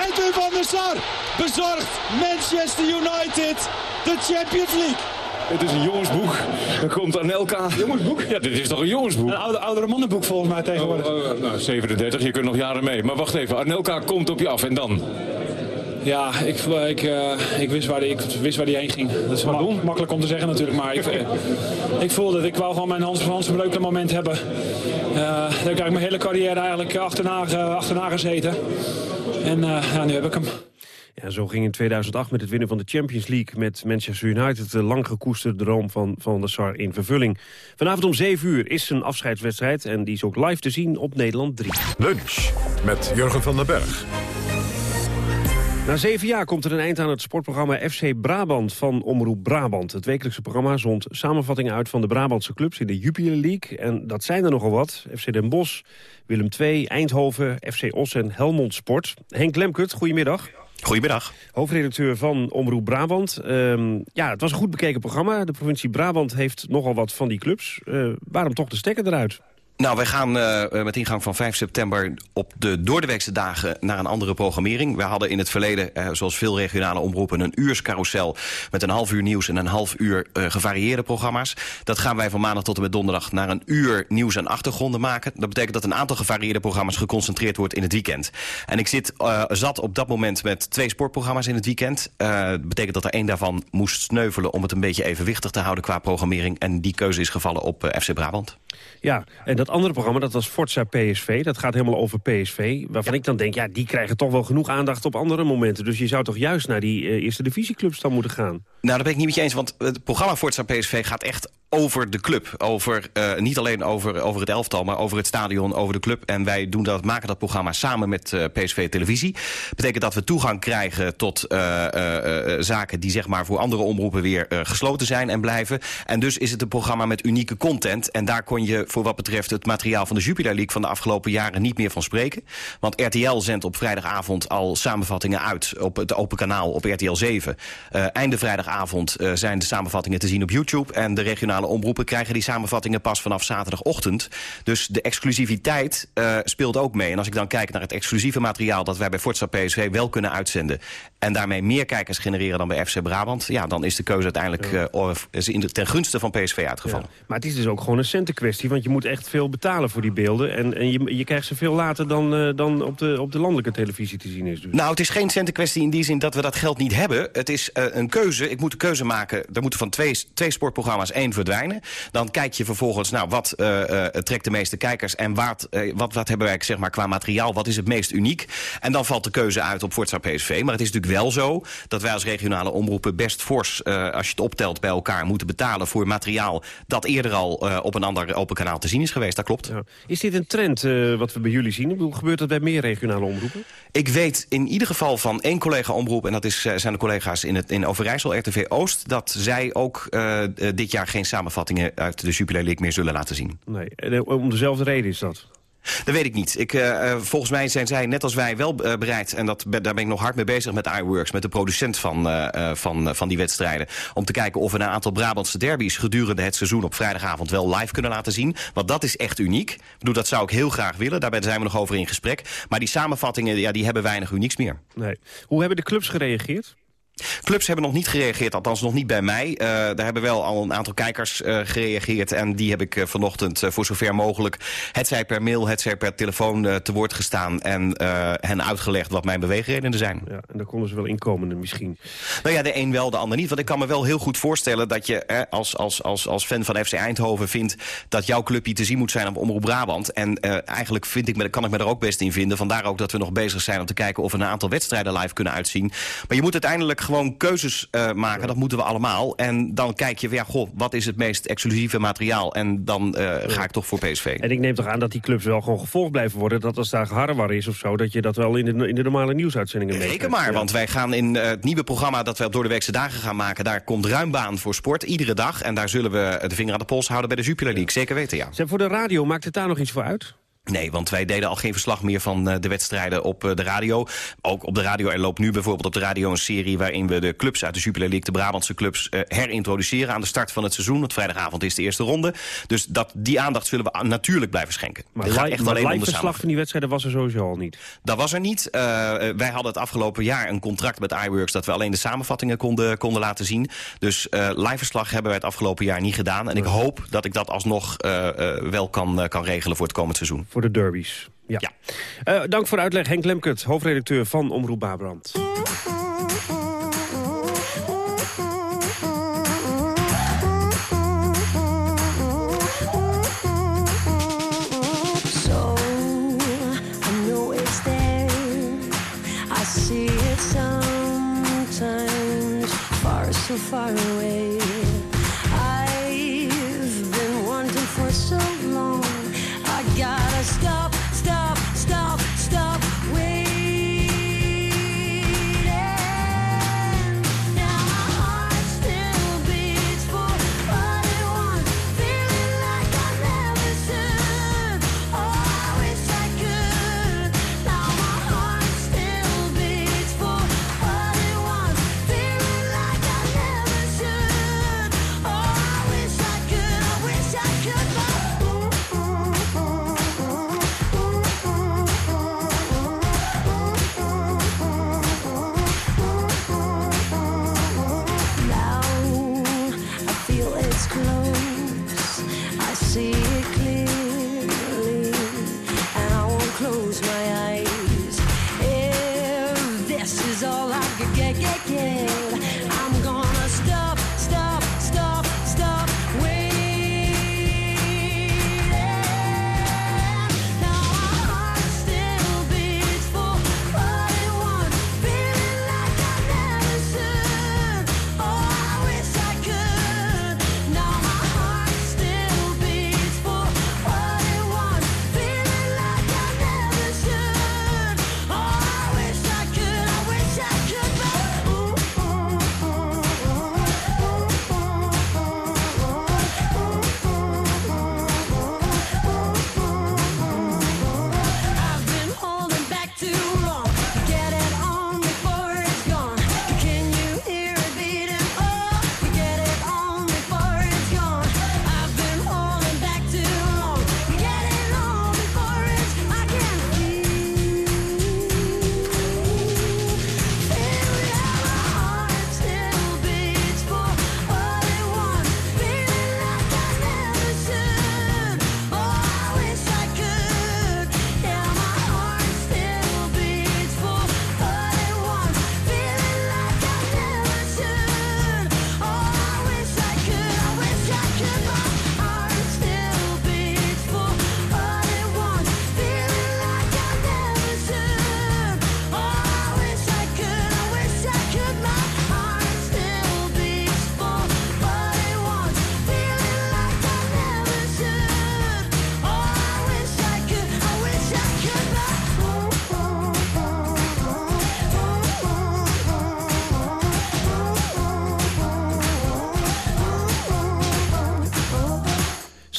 Speaker 21: Edwin van der Sar bezorgt Manchester United de Champions League.
Speaker 22: Het is een jongensboek. Er komt Anelka.
Speaker 21: Jongensboek?
Speaker 22: Ja, dit is toch een jongensboek?
Speaker 21: Een oude, oudere mannenboek volgens mij tegenwoordig. Oh,
Speaker 22: oh, nou, 37, je kunt nog jaren mee. Maar wacht even, Anelka komt op je af en dan?
Speaker 21: Ja, ik, ik, uh, ik, wist waar die, ik wist waar die heen ging. Dat is ma makkelijk om te zeggen natuurlijk, maar ik, uh, ik voelde dat ik wou gewoon mijn Hans, Hans Breukelen moment hebben. Uh, daar heb ik mijn hele carrière eigenlijk achterna, achterna gezeten. En ja, nu heb ik hem.
Speaker 15: Ja, zo ging in 2008 met het winnen van de Champions League met Manchester United de lang gekoesterde droom van Van der Sar in vervulling. Vanavond om 7 uur is een afscheidswedstrijd en die is ook live te zien op Nederland 3.
Speaker 1: Lunch met Jurgen van den Berg.
Speaker 15: Na zeven jaar komt er een eind aan het sportprogramma FC Brabant van Omroep Brabant. Het wekelijkse programma zond samenvattingen uit van de Brabantse clubs in de Jupiler League. En dat zijn er nogal wat. FC Den Bosch, Willem II, Eindhoven, FC Os en Helmond Sport. Henk Lemkert, goedemiddag.
Speaker 23: Goedemiddag.
Speaker 15: Hoofdredacteur van Omroep Brabant. Um, ja, het was een goed bekeken programma. De provincie Brabant heeft nogal wat van die clubs. Uh, waarom toch de stekker eruit?
Speaker 23: Nou, wij gaan uh, met ingang van 5 september op de doordeweekse dagen naar een andere programmering. We hadden in het verleden, uh, zoals veel regionale omroepen, een uurscarousel met een half uur nieuws en een half uur gevarieerde programma's. Dat gaan wij van maandag tot en met donderdag naar een uur nieuws en achtergronden maken. Dat betekent dat een aantal gevarieerde programma's geconcentreerd wordt in het weekend. En ik zit zat op dat moment met twee sportprogramma's in het weekend. dat betekent dat er één daarvan moest sneuvelen om het een beetje evenwichtig te houden qua programmering. En die keuze is gevallen op FC Brabant.
Speaker 15: Ja, en dat andere programma, dat was Forza PSV. Dat gaat helemaal over PSV. Waarvan ik dan denk, ja, die krijgen toch wel genoeg aandacht op andere momenten. Dus je zou toch juist naar die uh, eerste divisieclubs dan moeten gaan?
Speaker 23: Nou, dat ben ik niet met je eens, want het programma Forza PSV gaat echt over de club. Over, uh, niet alleen over, over het elftal, maar over het stadion, over de club. En wij doen dat, maken dat programma samen met uh, PSV Televisie. betekent dat we toegang krijgen tot uh, zaken die zeg maar voor andere omroepen weer gesloten zijn en blijven. En dus is het een programma met unieke content. En daar kon je voor wat betreft het materiaal van de Jupiler League van de afgelopen jaren niet meer van spreken. Want RTL zendt op vrijdagavond al samenvattingen uit op het open kanaal op RTL 7. einde vrijdagavond zijn de samenvattingen te zien op YouTube. En de regionale omroepen krijgen die samenvattingen pas vanaf zaterdagochtend. Dus de exclusiviteit uh, speelt ook mee. En als ik dan kijk naar het exclusieve materiaal dat wij bij Forza PSV wel kunnen uitzenden... en daarmee meer kijkers genereren dan bij FC Brabant... ja, dan is de keuze uiteindelijk uh, ten gunste van PSV uitgevallen.
Speaker 15: Ja. Maar het is dus ook gewoon een centenkwestie, want je moet echt veel betalen voor die beelden. En, en je, je krijgt ze veel later dan, uh, dan op, de, op de landelijke televisie te zien is. Dus.
Speaker 23: Nou, het is geen centenkwestie in die zin dat we dat geld niet hebben. Het is een keuze. Ik moet een keuze maken. Er moeten van twee, twee sportprogramma's één verdwijnen. Dan kijk je vervolgens, nou, wat uh, uh, trekt de meeste kijkers... en wat, uh, wat, wat hebben wij zeg maar, qua materiaal, wat is het meest uniek? En dan valt de keuze uit op Forza PSV. Maar het is natuurlijk wel zo dat wij als regionale omroepen... best fors, als je het optelt bij elkaar, moeten betalen voor materiaal... dat eerder al op een ander open kanaal te zien is geweest. Dat klopt. Ja.
Speaker 15: Is dit een trend wat we bij jullie zien? Hoe gebeurt dat bij meer regionale omroepen?
Speaker 23: Ik weet in ieder geval van één collega-omroep... en dat is, zijn de collega's in, het, in Overijssel, RTV Oost... dat zij ook dit jaar geen samenvattingen uit de Jupiler League meer zullen laten zien.
Speaker 15: Nee, eh, om dezelfde reden is dat?
Speaker 23: Dat weet ik niet. Ik, uh, volgens mij zijn zij, net als wij, wel uh, bereid... en dat, daar ben ik nog hard mee bezig met iWorks... met de producent van, uh, van, van die wedstrijden... om te kijken of we een aantal Brabantse derbies... gedurende het seizoen op vrijdagavond wel live kunnen laten zien. Want dat is echt uniek. Ik bedoel, dat zou ik heel graag willen. Daarbij zijn we nog over in gesprek. Maar die samenvattingen ja, die hebben weinig unieks meer.
Speaker 15: Nee. Hoe hebben de clubs gereageerd?
Speaker 23: Clubs hebben nog niet gereageerd, althans nog niet bij mij. Uh, daar hebben wel al een aantal kijkers uh, gereageerd. En die heb ik uh, vanochtend voor zover mogelijk... het zij per mail, het zij per telefoon te woord gestaan... en hen uitgelegd wat mijn beweegredenen zijn.
Speaker 15: Ja, en daar konden ze wel inkomen misschien.
Speaker 23: Nou ja, de een wel, de ander niet. Want ik kan me wel heel goed voorstellen dat je als, als, als, als fan van FC Eindhoven vindt... dat jouw clubje te zien moet zijn op Omroep Brabant. En eigenlijk vind ik me, kan ik me er ook best in vinden. Vandaar ook dat we nog bezig zijn om te kijken... of we een aantal wedstrijden live kunnen uitzien. Maar je moet uiteindelijk gewoon keuzes uh, maken. Dat moeten we allemaal. En dan kijk je, ja, goh, wat is het meest exclusieve materiaal? En dan uh, ga ik toch voor PSV.
Speaker 15: En ik neem toch aan dat die clubs wel gewoon gevolgd blijven worden. Dat als daar geharrewar is of zo, dat je dat wel in de, in de normale nieuwsuitzendingen meekrijgt.
Speaker 23: Reken maar, ja. want wij gaan in uh, het nieuwe programma dat we op door de weekse dagen gaan maken. Daar komt ruim baan voor sport, iedere dag. En daar zullen we de vinger aan de pols houden bij de Jupiler League. Zeker weten, ja.
Speaker 15: Zeg, voor de radio, maakt het daar nog iets voor uit?
Speaker 23: Nee, want wij deden al geen verslag meer van uh, de wedstrijden op uh, de radio. Ook op de radio. Er loopt nu bijvoorbeeld op de radio een serie... waarin we de clubs uit de Jupiler League, de Brabantse clubs... Uh, herintroduceren aan de start van het seizoen. Want vrijdagavond is de eerste ronde. Dus dat, die aandacht zullen we natuurlijk blijven schenken.
Speaker 15: Maar het gaat echt alleen om de verslag van die wedstrijden was er sowieso al niet?
Speaker 23: Dat was er niet. wij hadden het afgelopen jaar een contract met iWorks... dat we alleen de samenvattingen konden, konden laten zien. Dus live verslag hebben wij het afgelopen jaar niet gedaan. En ik hoop dat ik dat alsnog wel kan, kan regelen voor het komend seizoen.
Speaker 15: Voor de derbies. Ja. ja. Uh, dank voor de uitleg, Henk Lemkert, hoofdredacteur van Omroep Brabant.
Speaker 24: so far away.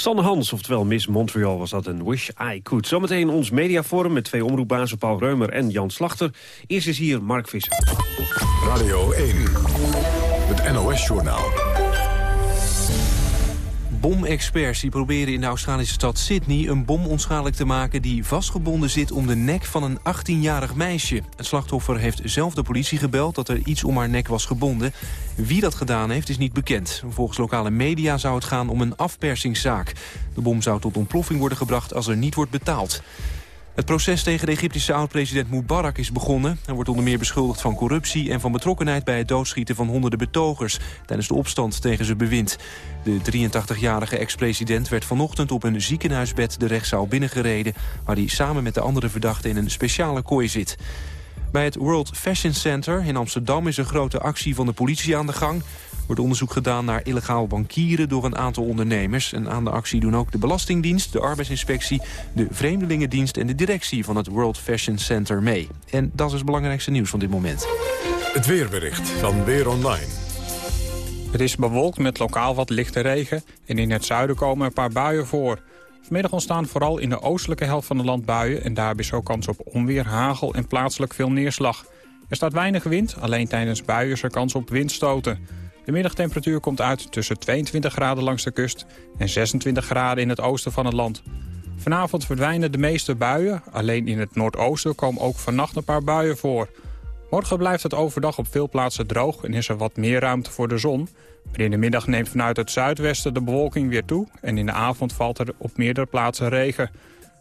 Speaker 15: Sanne Hans, oftewel Miss Montreal, was dat een Wish I Could. Zometeen ons mediaforum met twee omroepbazen Paul Reumer en Jan Slachter. Eerst is hier Mark Visser.
Speaker 1: Radio 1, het NOS-journaal.
Speaker 2: Bomexperts die proberen in de Australische stad Sydney een bom onschadelijk te maken die vastgebonden zit om de nek van een 18-jarig meisje. Het slachtoffer heeft zelf de politie gebeld dat er iets om haar nek was gebonden. Wie dat gedaan heeft is niet bekend. Volgens lokale media zou het gaan om een afpersingszaak. De bom zou tot ontploffing worden gebracht als er niet wordt betaald. Het proces tegen de Egyptische oud-president Mubarak is begonnen. Hij wordt onder meer beschuldigd van corruptie en van betrokkenheid bij het doodschieten van honderden betogers tijdens de opstand tegen zijn bewind. De 83-jarige ex-president werd vanochtend op een ziekenhuisbed de rechtszaal binnengereden, waar hij samen met de andere verdachten in een speciale kooi zit. Bij het World Fashion Center in Amsterdam is een grote actie van de politie aan de gang. Er wordt onderzoek gedaan naar illegaal bankieren door een aantal ondernemers. En aan de actie doen ook de Belastingdienst, de Arbeidsinspectie... de Vreemdelingendienst en de directie van het World Fashion Center mee. En dat is het belangrijkste nieuws van dit moment.
Speaker 1: Het weerbericht van Weer Online.
Speaker 25: Het is bewolkt met lokaal wat lichte regen en in het zuiden komen een paar buien voor. Vanmiddag ontstaan vooral in de oostelijke helft van het land buien... en daar is ook kans op onweer, hagel en plaatselijk veel neerslag. Er staat weinig wind, alleen tijdens buien is er kans op windstoten. De middagtemperatuur komt uit tussen 22 graden langs de kust... en 26 graden in het oosten van het land. Vanavond verdwijnen de meeste buien. Alleen in het noordoosten komen ook vannacht een paar buien voor. Morgen blijft het overdag op veel plaatsen droog en is er wat meer ruimte voor de zon. Maar in de middag neemt vanuit het zuidwesten de bewolking weer toe... en in de avond valt er op meerdere plaatsen regen.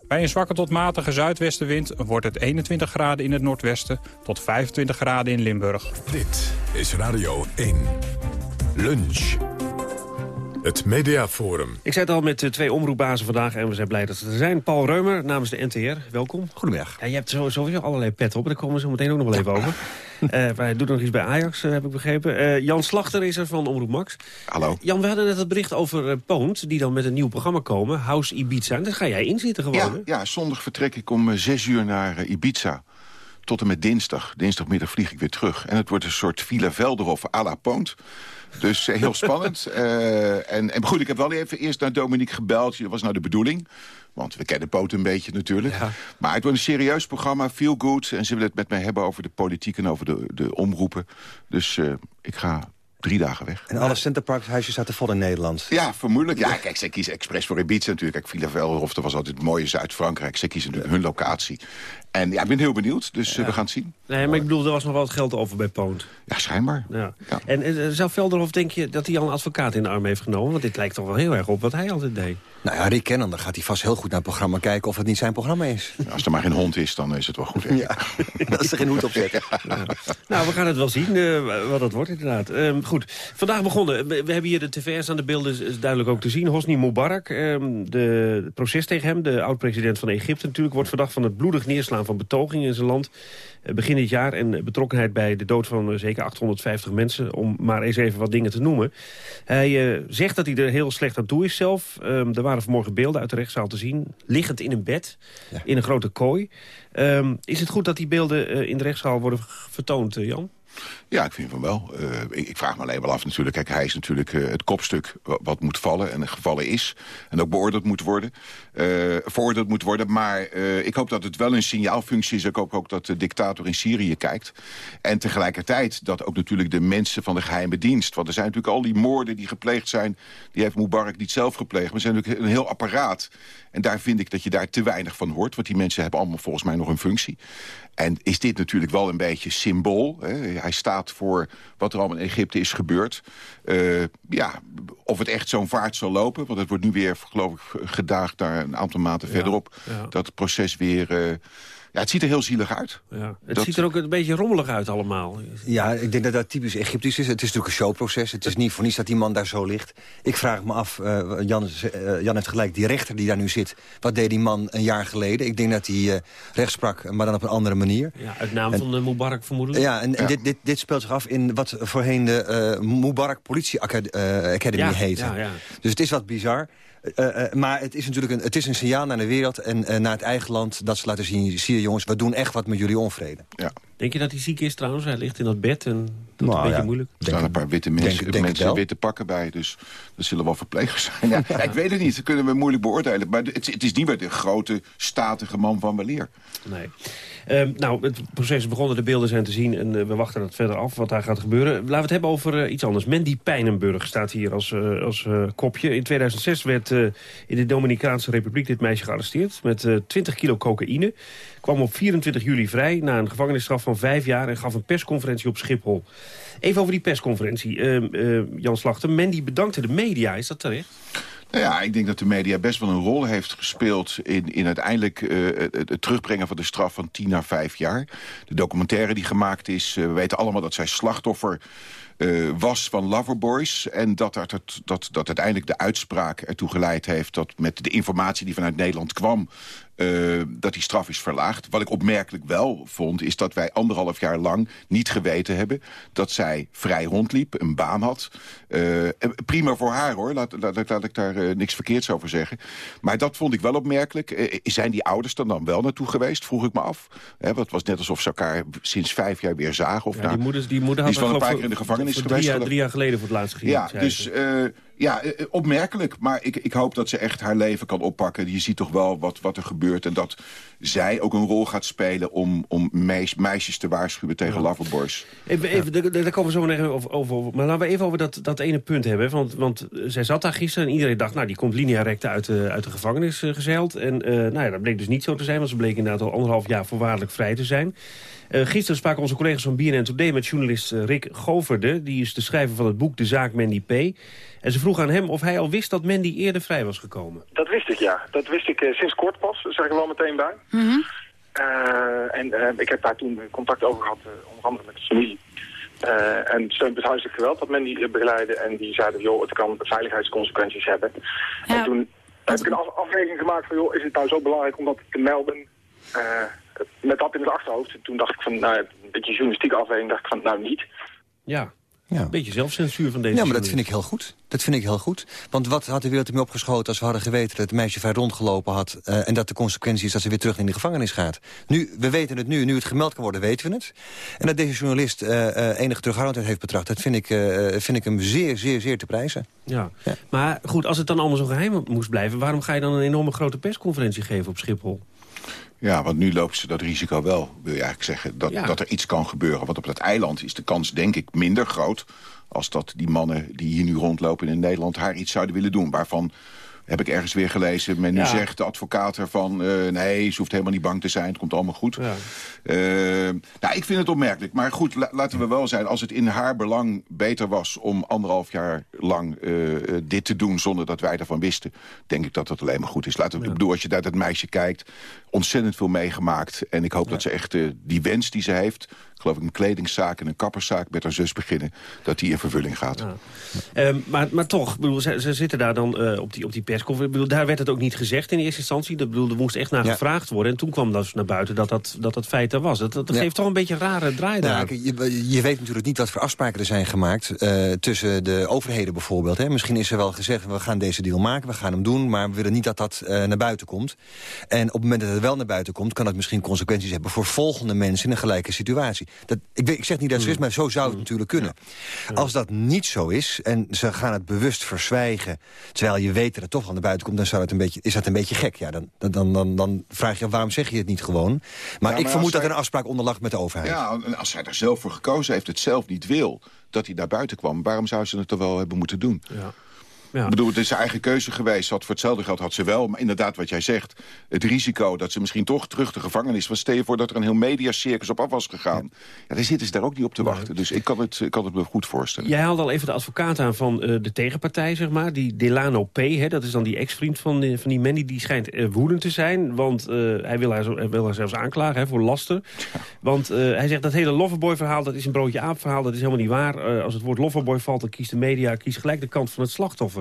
Speaker 25: Bij een zwakke tot matige zuidwestenwind wordt het 21 graden in het noordwesten... tot 25 graden in Limburg.
Speaker 1: Dit is Radio 1. Lunch. Het Mediaforum.
Speaker 15: Ik zei het al met de twee omroepbazen vandaag en we zijn blij dat ze er zijn. Paul Reumer namens de NTR, welkom.
Speaker 26: Goedemiddag.
Speaker 15: Ja, je hebt zo- sowieso allerlei pet op en daar komen we zo meteen ook nog wel even over. Eh hij doet nog iets bij Ajax, eh, heb ik begrepen. Eh, Jan Slachter is er van Omroep Max.
Speaker 26: Hallo.
Speaker 15: Jan, we hadden net het bericht over eh, Poont, die dan met een nieuw programma komen. House Ibiza. En daar ga jij in zitten gewoon?
Speaker 26: Ja, ja, zondag vertrek ik om eh, zes uur naar eh, Ibiza. Tot en met dinsdag. Dinsdagmiddag vlieg ik weer terug. En het wordt een soort Villa Velderhof à la Poont. Dus eh, heel spannend. Eh, en, en goed, ik heb wel even eerst naar Dominique gebeld. Dat was nou de bedoeling. Want we kennen Poot een beetje natuurlijk. Maar het wordt een serieus programma, feel good. En ze willen het met mij hebben over de politiek en over de, de omroepen. Dus eh, ik ga drie dagen weg.
Speaker 27: En alle Centerparks-huisjes zaten vol in Nederland.
Speaker 26: Ja, vermoedelijk. Ja, kijk, zij kiezen expres voor Ibiza natuurlijk. Kijk, Villa Velderhof, dat was altijd het mooie Zuid-Frankrijk. Zij kiezen natuurlijk hun locatie. En ja, ik ben heel benieuwd, dus eh, we gaan het zien.
Speaker 15: Nee, maar ik bedoel, er was nog wel wat geld over bij Poont.
Speaker 26: Ja, schijnbaar.
Speaker 15: Ja. En eh, zou Velderhof, denk je, dat hij al een advocaat in de arm heeft genomen? Want dit lijkt toch wel heel erg op wat hij altijd deed.
Speaker 27: Nou ja, Rick Kennan, dan gaat hij vast heel goed naar het programma kijken... of het niet zijn programma is.
Speaker 26: Als er maar geen hond is, dan is het wel goed. denk ik.
Speaker 27: Als er geen hoed op zet.
Speaker 15: Nou, we gaan het wel zien eh, wat het wordt inderdaad. Ehm, goed, vandaag begonnen. We, hebben hier de tv's aan de beelden, is- is duidelijk ook te zien. Hosni Mubarak, ehm, de, het proces tegen hem, de oud-president van Egypte natuurlijk... wordt verdacht van het bloedig neerslaan van betogingen in zijn land... eh, begin dit jaar en betrokkenheid bij de dood van eh, zeker 850 mensen... om maar eens even wat dingen te noemen. Hij eh, zegt dat hij er heel slecht aan toe is zelf. Ehm, er waren vanmorgen beelden uit de rechtszaal te zien. Liggend in een bed, in een grote kooi. Ehm, is het goed dat die beelden in de rechtszaal worden vertoond, Jan?
Speaker 26: Ja, ik vind van wel. Eh, ik, vraag me alleen wel af natuurlijk. Kijk, hij is natuurlijk eh, het kopstuk wa- wat moet vallen en gevallen is. En ook beoordeeld moet worden. eh, veroordeeld moet worden. Maar ik hoop dat het wel een signaalfunctie is. Ik hoop ook dat de dictator in Syrië kijkt. En tegelijkertijd dat ook natuurlijk de mensen van de geheime dienst. Want er zijn natuurlijk al die moorden die gepleegd zijn. Die heeft Mubarak niet zelf gepleegd. Maar zijn natuurlijk een heel apparaat. En daar vind ik dat je daar te weinig van hoort. Want die mensen hebben allemaal volgens mij nog een functie. En is dit natuurlijk wel een beetje symbool. Hè? Hij staat voor wat er allemaal in Egypte is gebeurd. Eh, ja, of het echt zo'n vaart zal lopen. Want het wordt nu weer, geloof ik, gedaagd daar een aantal maanden verderop.
Speaker 15: ja.
Speaker 26: Dat het proces weer... eh, ja, het ziet er heel zielig uit.
Speaker 15: Ja. Het
Speaker 26: Dat-
Speaker 15: ziet er ook een beetje rommelig uit allemaal.
Speaker 27: Ja, ik denk dat dat typisch Egyptisch is. Het is natuurlijk een showproces. Het is niet voor niets dat die man daar zo ligt. Ik vraag me af, eh, Jan, eh, Jan heeft gelijk, die rechter die daar nu zit... wat deed die man een jaar geleden? Ik denk dat hij eh recht sprak, maar dan op een andere manier.
Speaker 15: Ja, uit naam
Speaker 27: En-
Speaker 15: van de Mubarak vermoedelijk.
Speaker 27: Ja, en, en Dit, dit, dit speelt zich af in wat voorheen de eh Mubarak Politie Acad- eh, Academy
Speaker 15: Ja,
Speaker 27: heette.
Speaker 15: ja, ja.
Speaker 27: Dus het is wat bizar. Eh, eh, maar het is natuurlijk een, het is een signaal naar de wereld en eh, naar het eigen land... dat ze laten zien, zie je jongens, we doen echt wat met jullie onvrede.
Speaker 26: Ja.
Speaker 15: Denk je dat hij ziek is trouwens? Hij ligt in dat bed en dat is
Speaker 26: Nou
Speaker 15: een beetje
Speaker 26: ja,
Speaker 15: moeilijk.
Speaker 26: Er staan een paar witte
Speaker 27: denk-
Speaker 26: mensen,
Speaker 27: denk
Speaker 26: mensen in witte pakken bij. Dus dat zullen wel verplegers zijn. Ja, ja, ik weet het niet. Dat kunnen we moeilijk beoordelen. Maar het, het is niet meer de grote, statige man van weleer.
Speaker 15: Nee. Ehm, nou, het proces is begonnen, de beelden zijn te zien... en eh, we wachten het verder af wat daar gaat gebeuren. Laten we het hebben over eh, iets anders. Mandy Pijnenburg staat hier als, eh, als eh, kopje. In 2006 werd eh, in de Dominicaanse Republiek dit meisje gearresteerd... met eh 20 kilo cocaïne. Kwam op 24 juli vrij na een gevangenisstraf van vijf jaar... en gaf een persconferentie op Schiphol. Even over die persconferentie. Ehm, eh, Jan Slachter, Mandy bedankte de media. Is dat terecht?
Speaker 26: Nou ja, ik denk dat de media best wel een rol heeft gespeeld... in, in uiteindelijk eh, het, het terugbrengen van de straf van 10 naar 5 jaar. De documentaire die gemaakt is, eh, we weten allemaal dat zij slachtoffer... eh, was van Loverboys. En dat, dat, dat, dat uiteindelijk de uitspraak ertoe geleid heeft... dat met de informatie die vanuit Nederland kwam... eh, dat die straf is verlaagd. Wat ik opmerkelijk wel vond, is dat wij anderhalf jaar lang niet geweten hebben... dat zij vrij rondliep, een baan had. Eh, prima voor haar hoor, laat, laat, ik daar eh, niks verkeerds over zeggen. Maar dat vond ik wel opmerkelijk. Zijn die ouders er dan wel naartoe geweest, vroeg ik me af. Hè, want het was net alsof ze elkaar sinds vijf jaar weer zagen. Of
Speaker 15: Ja,
Speaker 26: nou,
Speaker 15: die, moeders, die moeder
Speaker 26: die
Speaker 15: had
Speaker 26: is wel een paar keer in de gevangenis geweest.
Speaker 15: Drie jaar,
Speaker 26: geloof
Speaker 15: drie jaar geleden voor het laatst gezien.
Speaker 26: ja, dus ja, eh, opmerkelijk. Maar ik, ik hoop dat ze echt haar leven kan oppakken. Je ziet toch wel wat, wat er gebeurt. En dat zij ook een rol gaat spelen om, om meis- meisjes te waarschuwen tegen loverboys.
Speaker 15: Even, even, daar- daar komen we zo even over, over. Maar laten we even over dat, dat ene punt hebben. Want, want eh, zij zat daar gisteren en iedereen dacht... nou, die komt linea recta uit de, uit de gevangenis eh, gezeild. En eh, nou ja, dat bleek dus niet zo te zijn... want ze bleek inderdaad al anderhalf jaar voorwaardelijk vrij te zijn. Eh, gisteren spraken onze collega's van BNN Today met journalist eh, Rick Goverde. Die is de schrijver van het boek De Zaak Mandy P. En ze vroeg aan hem of hij al wist dat Mandy eerder vrij was gekomen.
Speaker 28: Dat wist ik, ja. Dat wist ik eh, sinds kort pas, zeg ik er wel meteen bij. Eh, en eh, ik heb daar toen contact over gehad, eh, onder andere met de familie. Eh, en steunt het huiselijk geweld dat men die begeleidde. En die zeiden, joh, het kan veiligheidsconsequenties hebben. En toen heb ik een af- afweging gemaakt van, joh, is het nou zo belangrijk om dat te melden? Eh, met dat in het achterhoofd. Toen dacht ik van, nou, een beetje journalistieke afweging, dacht ik van, nou niet.
Speaker 15: Ja,
Speaker 27: Ja.
Speaker 15: een beetje zelfcensuur van deze
Speaker 27: Ja, maar dat vind ik heel goed. Dat vind ik heel goed. Want wat had de wereld ermee opgeschoten als we hadden geweten... dat het meisje vrij rondgelopen had... eh, en dat de consequentie is dat ze weer terug in de gevangenis gaat. Nu, we weten het nu. Nu het gemeld kan worden, weten we het. En dat deze journalist eh, eh, enige terughoudendheid heeft betracht... dat vind ik, eh, vind ik hem zeer, zeer, zeer te prijzen.
Speaker 15: Ja. maar goed, als het dan allemaal zo geheim moest blijven... waarom ga je dan een enorme grote persconferentie geven op Schiphol?
Speaker 26: Ja, want nu loopt ze dat risico wel, wil je eigenlijk zeggen. Dat,
Speaker 15: Ja.
Speaker 26: dat er iets kan gebeuren. Want op dat eiland is de kans denk ik minder groot... als dat die mannen die hier nu rondlopen in Nederland... haar iets zouden willen doen. Waarvan, heb ik ergens weer gelezen... men nu
Speaker 15: Ja.
Speaker 26: zegt, de advocaat ervan... eh, nee, ze hoeft helemaal niet bang te zijn, het komt allemaal goed. Eh, nou, ik vind het opmerkelijk. Maar goed, la- laten we wel zijn... als het in haar belang beter was om anderhalf jaar lang eh, dit te doen... zonder dat wij ervan wisten, denk ik dat dat alleen maar goed is. Laten we, Ik bedoel, als je naar dat meisje kijkt... ontzettend veel meegemaakt. En ik hoop dat ze echt die wens die ze heeft... geloof ik een kledingzaak en een kapperszaak met haar zus beginnen... dat die in vervulling gaat.
Speaker 15: Ehm, maar, maar toch, ik bedoel, ze, ze zitten daar dan eh, op, die, op die persconferentie. Ik bedoel, Daar werd het ook niet gezegd in eerste instantie. Dat bedoel, er moest echt naar
Speaker 27: Ja.
Speaker 15: gevraagd worden. En toen kwam dat naar buiten dat dat, dat, dat feit er was. Dat, dat
Speaker 27: Ja.
Speaker 15: geeft toch een beetje een rare draai
Speaker 27: Nou,
Speaker 15: daar.
Speaker 27: je, je weet natuurlijk niet wat voor afspraken er zijn gemaakt... eh, tussen de overheden bijvoorbeeld. Hè. Misschien is er wel gezegd, we gaan deze deal maken, we gaan hem doen... maar we willen niet dat dat eh, naar buiten komt. En op het moment dat het wel naar buiten komt... kan dat misschien consequenties hebben voor volgende mensen in een gelijke situatie. Dat, ik, weet, ik zeg niet dat het zo is, maar zo zou het natuurlijk kunnen. Als dat niet zo is en ze gaan het bewust verzwijgen... terwijl je weet dat het toch wel naar buiten komt... dan zou het een beetje, is dat een beetje gek. Ja, dan, dan, dan, dan vraag je af, waarom zeg je het niet gewoon? Maar
Speaker 26: maar
Speaker 27: ik vermoed dat er een afspraak onder lag met de overheid.
Speaker 26: Ja, en als zij er zelf voor gekozen heeft, het zelf niet wil... dat hij naar buiten kwam, waarom zou ze het er wel hebben moeten doen?
Speaker 15: Ja.
Speaker 26: Ik bedoel, het is haar eigen keuze geweest. Had voor hetzelfde geld had ze wel. Maar inderdaad, wat jij zegt, het risico dat ze misschien toch terug de gevangenis was. Stel je voor dat er een heel mediacircus op af was gegaan. Ja, daar zitten ze daar ook niet op te wachten. Dus ik kan het, ik kan het me goed voorstellen.
Speaker 15: Jij haalde al even de advocaat aan van eh, de tegenpartij, zeg maar. Die Delano P., hè, dat is dan die ex-vriend van, die- van die Mandy. Die schijnt eh, woedend te zijn, want eh, hij, wil haar zo, hij wil haar zelfs aanklagen hè, voor laster. Want eh, hij zegt dat hele Loverboy-verhaal, dat is een broodje aap-verhaal. Dat is helemaal niet waar. Eh, als het woord Loverboy valt, dan kiest de media kiest gelijk de kant van het slachtoffer.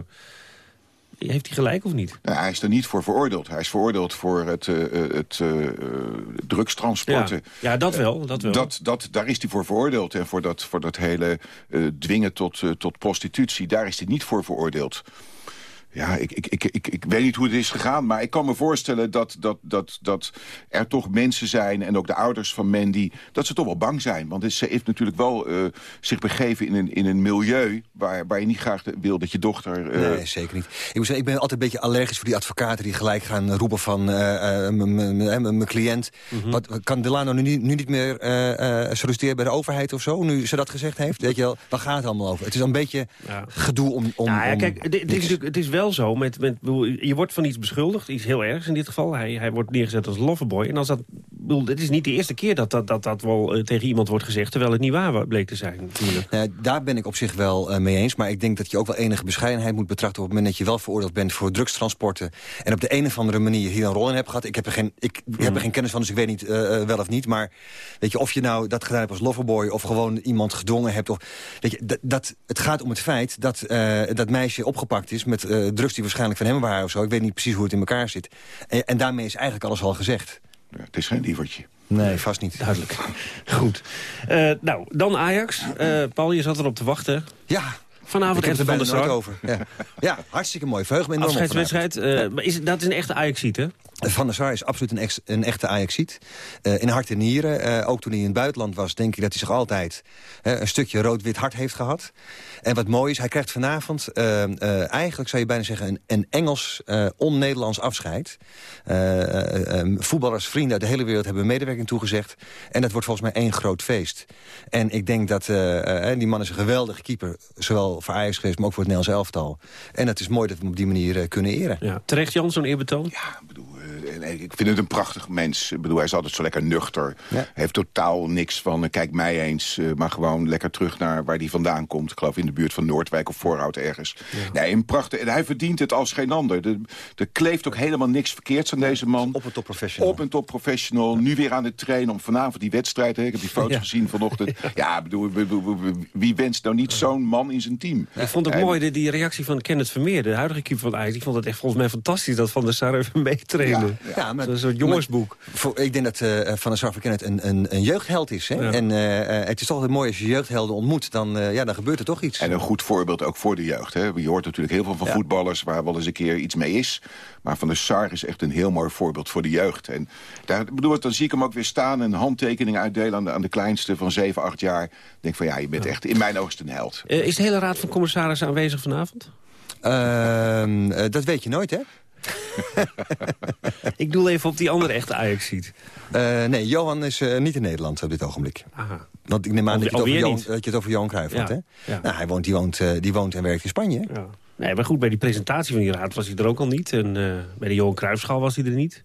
Speaker 15: Heeft hij gelijk of niet?
Speaker 26: Nou, hij is er niet voor veroordeeld. Hij is veroordeeld voor het, eh, eh, het eh, drugstransporten.
Speaker 15: Ja. Ja, dat wel, dat wel.
Speaker 26: Dat, dat, daar is hij voor veroordeeld. En voor dat, voor dat hele dwingen tot, tot prostitutie, daar is hij niet voor veroordeeld. Ja, ik, ik, ik, ik, ik weet niet hoe het is gegaan, maar ik kan me voorstellen dat, dat, dat, dat er toch mensen zijn... en ook de ouders van Mandy, dat ze toch wel bang zijn. Want ze heeft natuurlijk wel eh, zich begeven in een, in een milieu... Waar, waar je niet graag wil dat je dochter... eh,
Speaker 27: Nee, zeker niet. Ik, moet zeggen, ik ben altijd een beetje allergisch voor die advocaten... die gelijk gaan roepen van eh, eh, m- m- m- mijn cliënt.
Speaker 15: Mhm.
Speaker 27: Wat, kan Delano nu, niet- nu niet meer eh, eh, solliciteren bij de overheid of zo? Nu ze dat gezegd heeft? Weet je wel, waar gaat het allemaal over? Het is een beetje gedoe om... om,
Speaker 15: Nou ja,
Speaker 27: om
Speaker 15: kijk, het, het is natuurlijk, het is wel zo. Met, met, je wordt van iets beschuldigd, iets heel ergs in dit geval. Hij, hij wordt neergezet als loverboy. En als dat, bedoel, het is niet de eerste keer dat dat, dat, dat wel eh, tegen iemand wordt gezegd... terwijl het niet waar wa- bleek te zijn.
Speaker 27: Nou, daar ben ik op zich wel eh, mee eens. Maar ik denk dat je ook wel enige bescheidenheid moet betrachten... op het moment dat je wel veroordeeld bent voor drugstransporten... en op de een of andere manier hier een rol in hebt gehad. Ik heb er geen, ik, heb er geen kennis van, dus ik weet niet eh, wel of niet. Maar weet je, of je nou dat gedaan hebt als loverboy... of gewoon iemand gedwongen hebt. Of, weet je, dat, dat, het gaat om het feit dat dat meisje opgepakt is... met drugs die waarschijnlijk van hem waren of zo. Ik weet niet precies hoe het in elkaar zit. En, en daarmee is eigenlijk alles al gezegd.
Speaker 26: Ja, het is geen lievertje.
Speaker 27: Nee, vast niet.
Speaker 15: Duidelijk. Goed. Eh, nou, dan Ajax. Eh, Paul, je zat erop te wachten.
Speaker 27: Ja.
Speaker 15: Vanavond
Speaker 27: er
Speaker 15: Edwin van
Speaker 27: nooit
Speaker 15: Sar.
Speaker 27: over. Ja. ja, hartstikke mooi. Verheug me enorm
Speaker 15: Afscheidswedstrijd. eh, maar is, dat is een echte Ajax-ziet, hè?
Speaker 27: Van der Sar is absoluut een, ex- een echte Ajaxiet. Eh in hart en nieren. Eh, ook toen hij in het buitenland was, denk ik dat hij zich altijd eh, een stukje rood-wit hart heeft gehad. En wat mooi is, hij krijgt vanavond eh, eh, eigenlijk zou je bijna zeggen een, een Engels, eh, on-Nederlands afscheid. Eh, eh, eh, voetballers, vrienden uit de hele wereld hebben medewerking toegezegd. En dat wordt volgens mij één groot feest. En ik denk dat eh, eh, die man is een geweldige keeper. Zowel voor Ajax geweest, maar ook voor het Nederlands elftal. En het is mooi dat we hem op die manier eh, kunnen eren.
Speaker 15: Ja. Terecht, Jan, zo'n eerbetoon?
Speaker 26: Ja, ik bedoel, nee, ik vind het een prachtig mens. Ik bedoel, hij is altijd zo lekker nuchter. Hij heeft totaal niks van, eh, kijk mij eens. eh, maar gewoon lekker terug naar waar hij vandaan komt. Ik geloof in de buurt van Noordwijk of Voorhout ergens. Nee, een prachtig. En hij verdient het als geen ander. Er, er kleeft ook helemaal niks verkeerds aan deze man.
Speaker 27: Op een top professional.
Speaker 26: Op een top professional. Nu weer aan het trainen om vanavond die wedstrijd. Hè. Ik heb die foto's gezien vanochtend. Ja, bedoel, wie- wenst nou niet zo'n man in zijn team?
Speaker 15: Ik vond het mooi, die reactie van Kenneth Vermeer, de huidige keeper van Ajax. Ik vond het echt volgens mij fantastisch dat Van der Sar even meetrainde.
Speaker 27: Ja, maar,
Speaker 15: Zo'n soort jongensboek.
Speaker 27: maar voor, ik denk dat eh, Van der Sar voor Kenneth een, een, een jeugdheld is. Hè? En eh, eh, het is toch altijd mooi als je jeugdhelden ontmoet. Dan, eh, ja, dan gebeurt er toch iets.
Speaker 26: En een goed voorbeeld ook voor de jeugd. Hè. Je hoort natuurlijk heel veel van voetballers waar wel eens een keer iets mee is. Maar Van der Sar is echt een heel mooi voorbeeld voor de jeugd. En daar, ik bedoel, dan zie ik hem ook weer staan en handtekeningen uitdelen aan de, aan de kleinste van 7, 8 jaar. Ik denk van ja, je bent echt in mijn oogst een held.
Speaker 15: Eh, is de hele raad van commissarissen aanwezig vanavond?
Speaker 27: Ehm, eh, dat weet je nooit, hè?
Speaker 15: Ik doe even op die andere echte Ajax-ziet.
Speaker 27: Eh, nee, Johan is eh, niet in Nederland op dit ogenblik.
Speaker 15: Aha.
Speaker 27: Want ik neem aan dat je, het over Johan,
Speaker 15: niet.
Speaker 27: dat je het over Johan Cruijff
Speaker 15: Ja,
Speaker 27: had, hè?
Speaker 15: ja.
Speaker 27: Nou, hij woont, die, woont, eh, die woont en werkt in Spanje.
Speaker 15: Ja. Nee, maar goed, bij die presentatie van die raad was hij er ook al niet. En bij de Johan Cruijffschaal was hij er niet.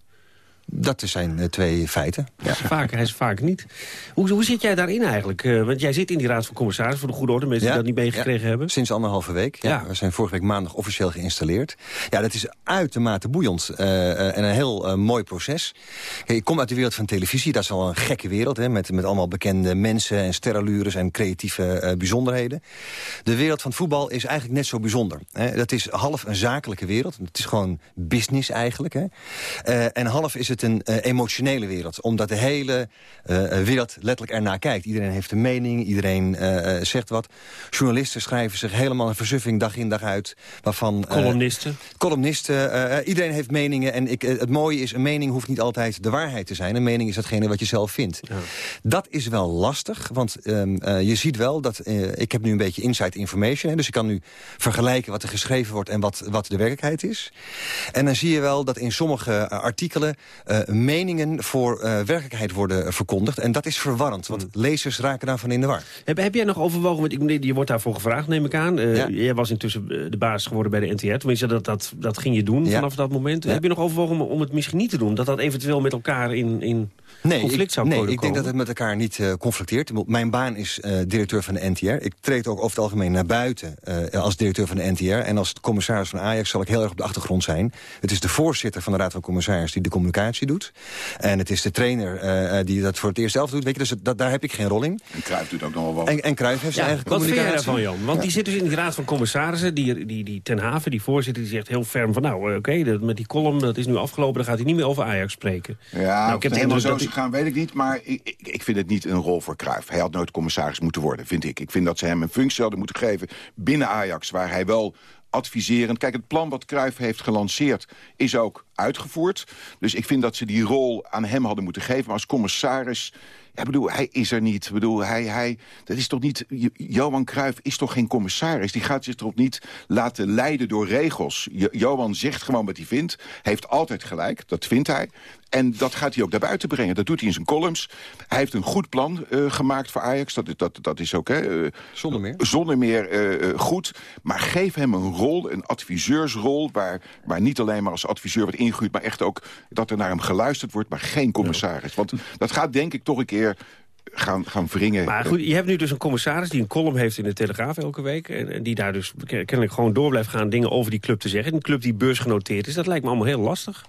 Speaker 27: Dat zijn eh, twee feiten. Ja.
Speaker 15: Vaak, hij is vaak niet. Hoe, hoe zit jij daarin eigenlijk? Eh, want jij zit in die raad van commissarissen, voor de goede orde, mensen die dat niet meegekregen
Speaker 27: ja,
Speaker 15: hebben.
Speaker 27: Sinds anderhalve week. Ja. We zijn vorige week maandag officieel geïnstalleerd. Ja, dat is uitermate boeiend eh, en een heel mooi proces. Kijk, ik kom uit de wereld van televisie. Dat is al een gekke wereld, hè, met, met allemaal bekende mensen en sterrenlures en creatieve bijzonderheden. De wereld van voetbal is eigenlijk net zo bijzonder. Hè. Dat is half een zakelijke wereld. Het is gewoon business eigenlijk. Hè. En half is het een eh, emotionele wereld. Omdat de hele eh, wereld letterlijk ernaar kijkt. Iedereen heeft een mening, iedereen zegt wat. Journalisten schrijven zich helemaal een versuffing dag in dag uit. Waarvan,
Speaker 15: Columnisten.
Speaker 27: columnisten, iedereen heeft meningen. En ik, het mooie is, een mening hoeft niet altijd de waarheid te zijn. Een mening is datgene wat je zelf vindt. Dat is wel lastig, want ehm, eh, je ziet wel dat... ik heb nu een beetje inside information. Hè, dus ik kan nu vergelijken wat er geschreven wordt... en wat, wat de werkelijkheid is. En dan zie je wel dat in sommige artikelen... eh, meningen voor eh, werkelijkheid worden verkondigd. En dat is verwarrend, want lezers raken daarvan in de war.
Speaker 15: Heb, heb jij nog overwogen, want ik, je wordt daarvoor gevraagd, neem ik aan. Eh,
Speaker 27: Ja.
Speaker 15: Jij was intussen de baas geworden bij de NTR. Tenminste, dat, dat, dat ging je doen
Speaker 27: Ja.
Speaker 15: vanaf dat moment.
Speaker 27: Ja.
Speaker 15: Heb je nog overwogen om, om het misschien niet te doen? Dat dat eventueel met elkaar in, in
Speaker 27: Nee,
Speaker 15: conflict
Speaker 27: ik,
Speaker 15: zou
Speaker 27: nee,
Speaker 15: kunnen
Speaker 27: ik denk
Speaker 15: komen?
Speaker 27: dat het met elkaar niet eh, conflicteert. Mijn baan is directeur van de NTR. Ik treed ook over het algemeen naar buiten als directeur van de NTR. En als commissaris van Ajax zal ik heel erg op de achtergrond zijn. Het is de voorzitter van de Raad van Commissarissen die de communicatie doet. En het is de trainer eh, eh, die dat voor het eerst zelf doet. Weet je, dus dat, daar heb ik geen rol in.
Speaker 26: En Cruijff doet ook nog wel wat.
Speaker 27: En, en Cruijff heeft zijn eigen
Speaker 15: wat vind jij daarvan, Jan? Want die zit dus in die raad van commissarissen. Die, die, die Ten Haven, die voorzitter, die zegt heel ferm van... nou, eh, oké, dat- met die column, dat is nu afgelopen... dan gaat hij niet meer over Ajax spreken.
Speaker 26: Ja,
Speaker 15: nou, ik heb
Speaker 26: het
Speaker 15: de
Speaker 26: helemaal zo gegaan, weet ik niet. Maar ik, ik, ik vind het niet een rol voor Cruijff. Hij had nooit commissaris moeten worden, vind ik. Ik vind dat ze hem een functie hadden moeten geven binnen Ajax... waar hij wel adviserend. Kijk, het plan wat Cruijff heeft gelanceerd is ook uitgevoerd. Dus ik vind dat ze die rol aan hem hadden moeten geven. Maar als commissaris... Ja, bedoel, hij is er niet. Ik bedoel, hij, hij, dat is toch niet... Jo- Johan Cruijff is toch geen commissaris? Die gaat zich toch niet laten leiden door regels? Jo- Johan zegt gewoon wat hij vindt. Heeft altijd gelijk, dat vindt hij. En dat gaat hij ook naar buiten brengen. Dat doet hij in zijn columns. Hij heeft een goed plan eh, gemaakt voor Ajax. Dat, dat, dat is ook, hè, eh,
Speaker 27: Zonder meer.
Speaker 26: zonder meer eh, goed. Maar geef hem een rol, een adviseursrol... Waar, waar niet alleen maar als adviseur wordt ingehuurd... maar echt ook dat er naar hem geluisterd wordt, maar geen commissaris. Want dat gaat denk ik toch een keer gaan, gaan wringen.
Speaker 15: Maar goed, je hebt nu dus een commissaris die een column heeft in de Telegraaf elke week. En, en die daar dus ken- kennelijk gewoon door blijft gaan dingen over die club te zeggen. Een club die beursgenoteerd is, dat lijkt me allemaal heel lastig.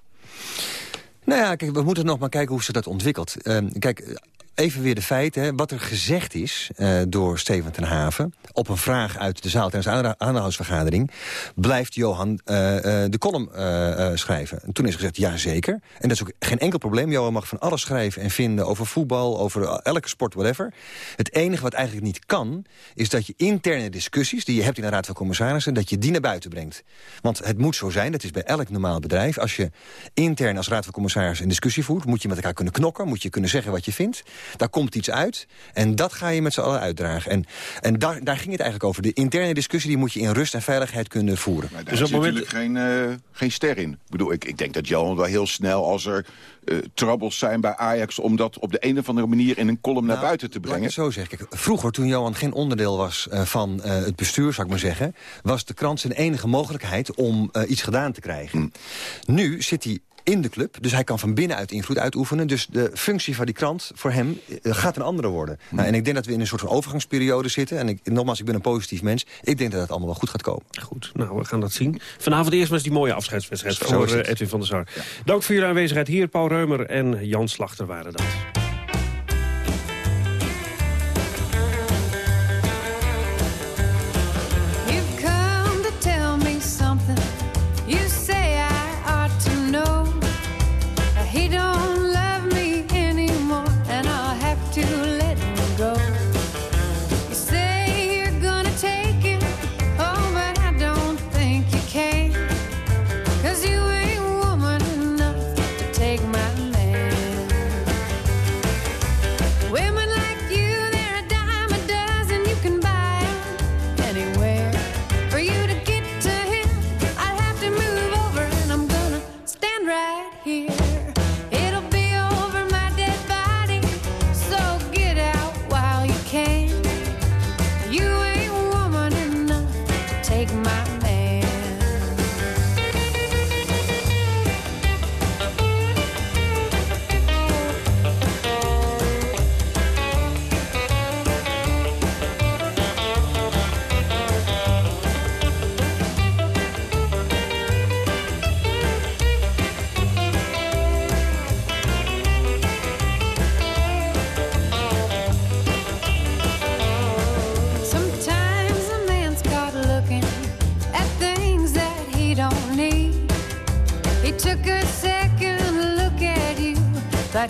Speaker 27: Nou ja, kijk, we moeten nog maar kijken hoe ze dat ontwikkelt. Ehm, kijk, even weer de feiten. Wat er gezegd is eh, door Steven ten Haven... op een vraag uit de zaal tijdens aandeelhoudersvergadering... blijft Johan eh, eh, de column schrijven. En toen is gezegd, ja zeker. En dat is ook geen enkel probleem. Johan mag van alles schrijven en vinden over voetbal... over elke sport, whatever. Het enige wat eigenlijk niet kan... is dat je interne discussies die je hebt in de Raad van Commissarissen... dat je die naar buiten brengt. Want het moet zo zijn, dat is bij elk normaal bedrijf... als je intern als Raad van Commissarissen een discussie voert... moet je met elkaar kunnen knokken, moet je kunnen zeggen wat je vindt. Daar komt iets uit en dat ga je met z'n allen uitdragen. En, en daar, daar ging het eigenlijk over. De interne discussie die moet je in rust en veiligheid kunnen voeren.
Speaker 26: Maar daar zit natuurlijk geen, eh, geen ster in. Ik bedoel, ik, ik denk dat Johan wel heel snel als er eh troubles zijn bij Ajax... om dat op de een of andere manier in een column naar buiten te
Speaker 27: Laat ik
Speaker 26: brengen.
Speaker 27: het zo zeggen. Kijk, vroeger, toen Johan geen onderdeel was eh, van eh, het bestuur, zou ik maar zeggen... was de krant zijn enige mogelijkheid om eh, iets gedaan te krijgen. Nu zit hij in de club, dus hij kan van binnenuit invloed uitoefenen. Dus de functie van die krant voor hem eh, gaat een andere worden. Nou, en ik denk dat we in een soort van overgangsperiode zitten. En ik, nogmaals, ik ben een positief mens. Ik denk dat het allemaal wel goed gaat komen.
Speaker 15: Goed, nou, we gaan dat zien. Vanavond eerst was die mooie afscheidswedstrijd voor eh, Edwin van der Sar. Dank voor jullie aanwezigheid hier. Paul Reumer en Jan Slachter waren dat.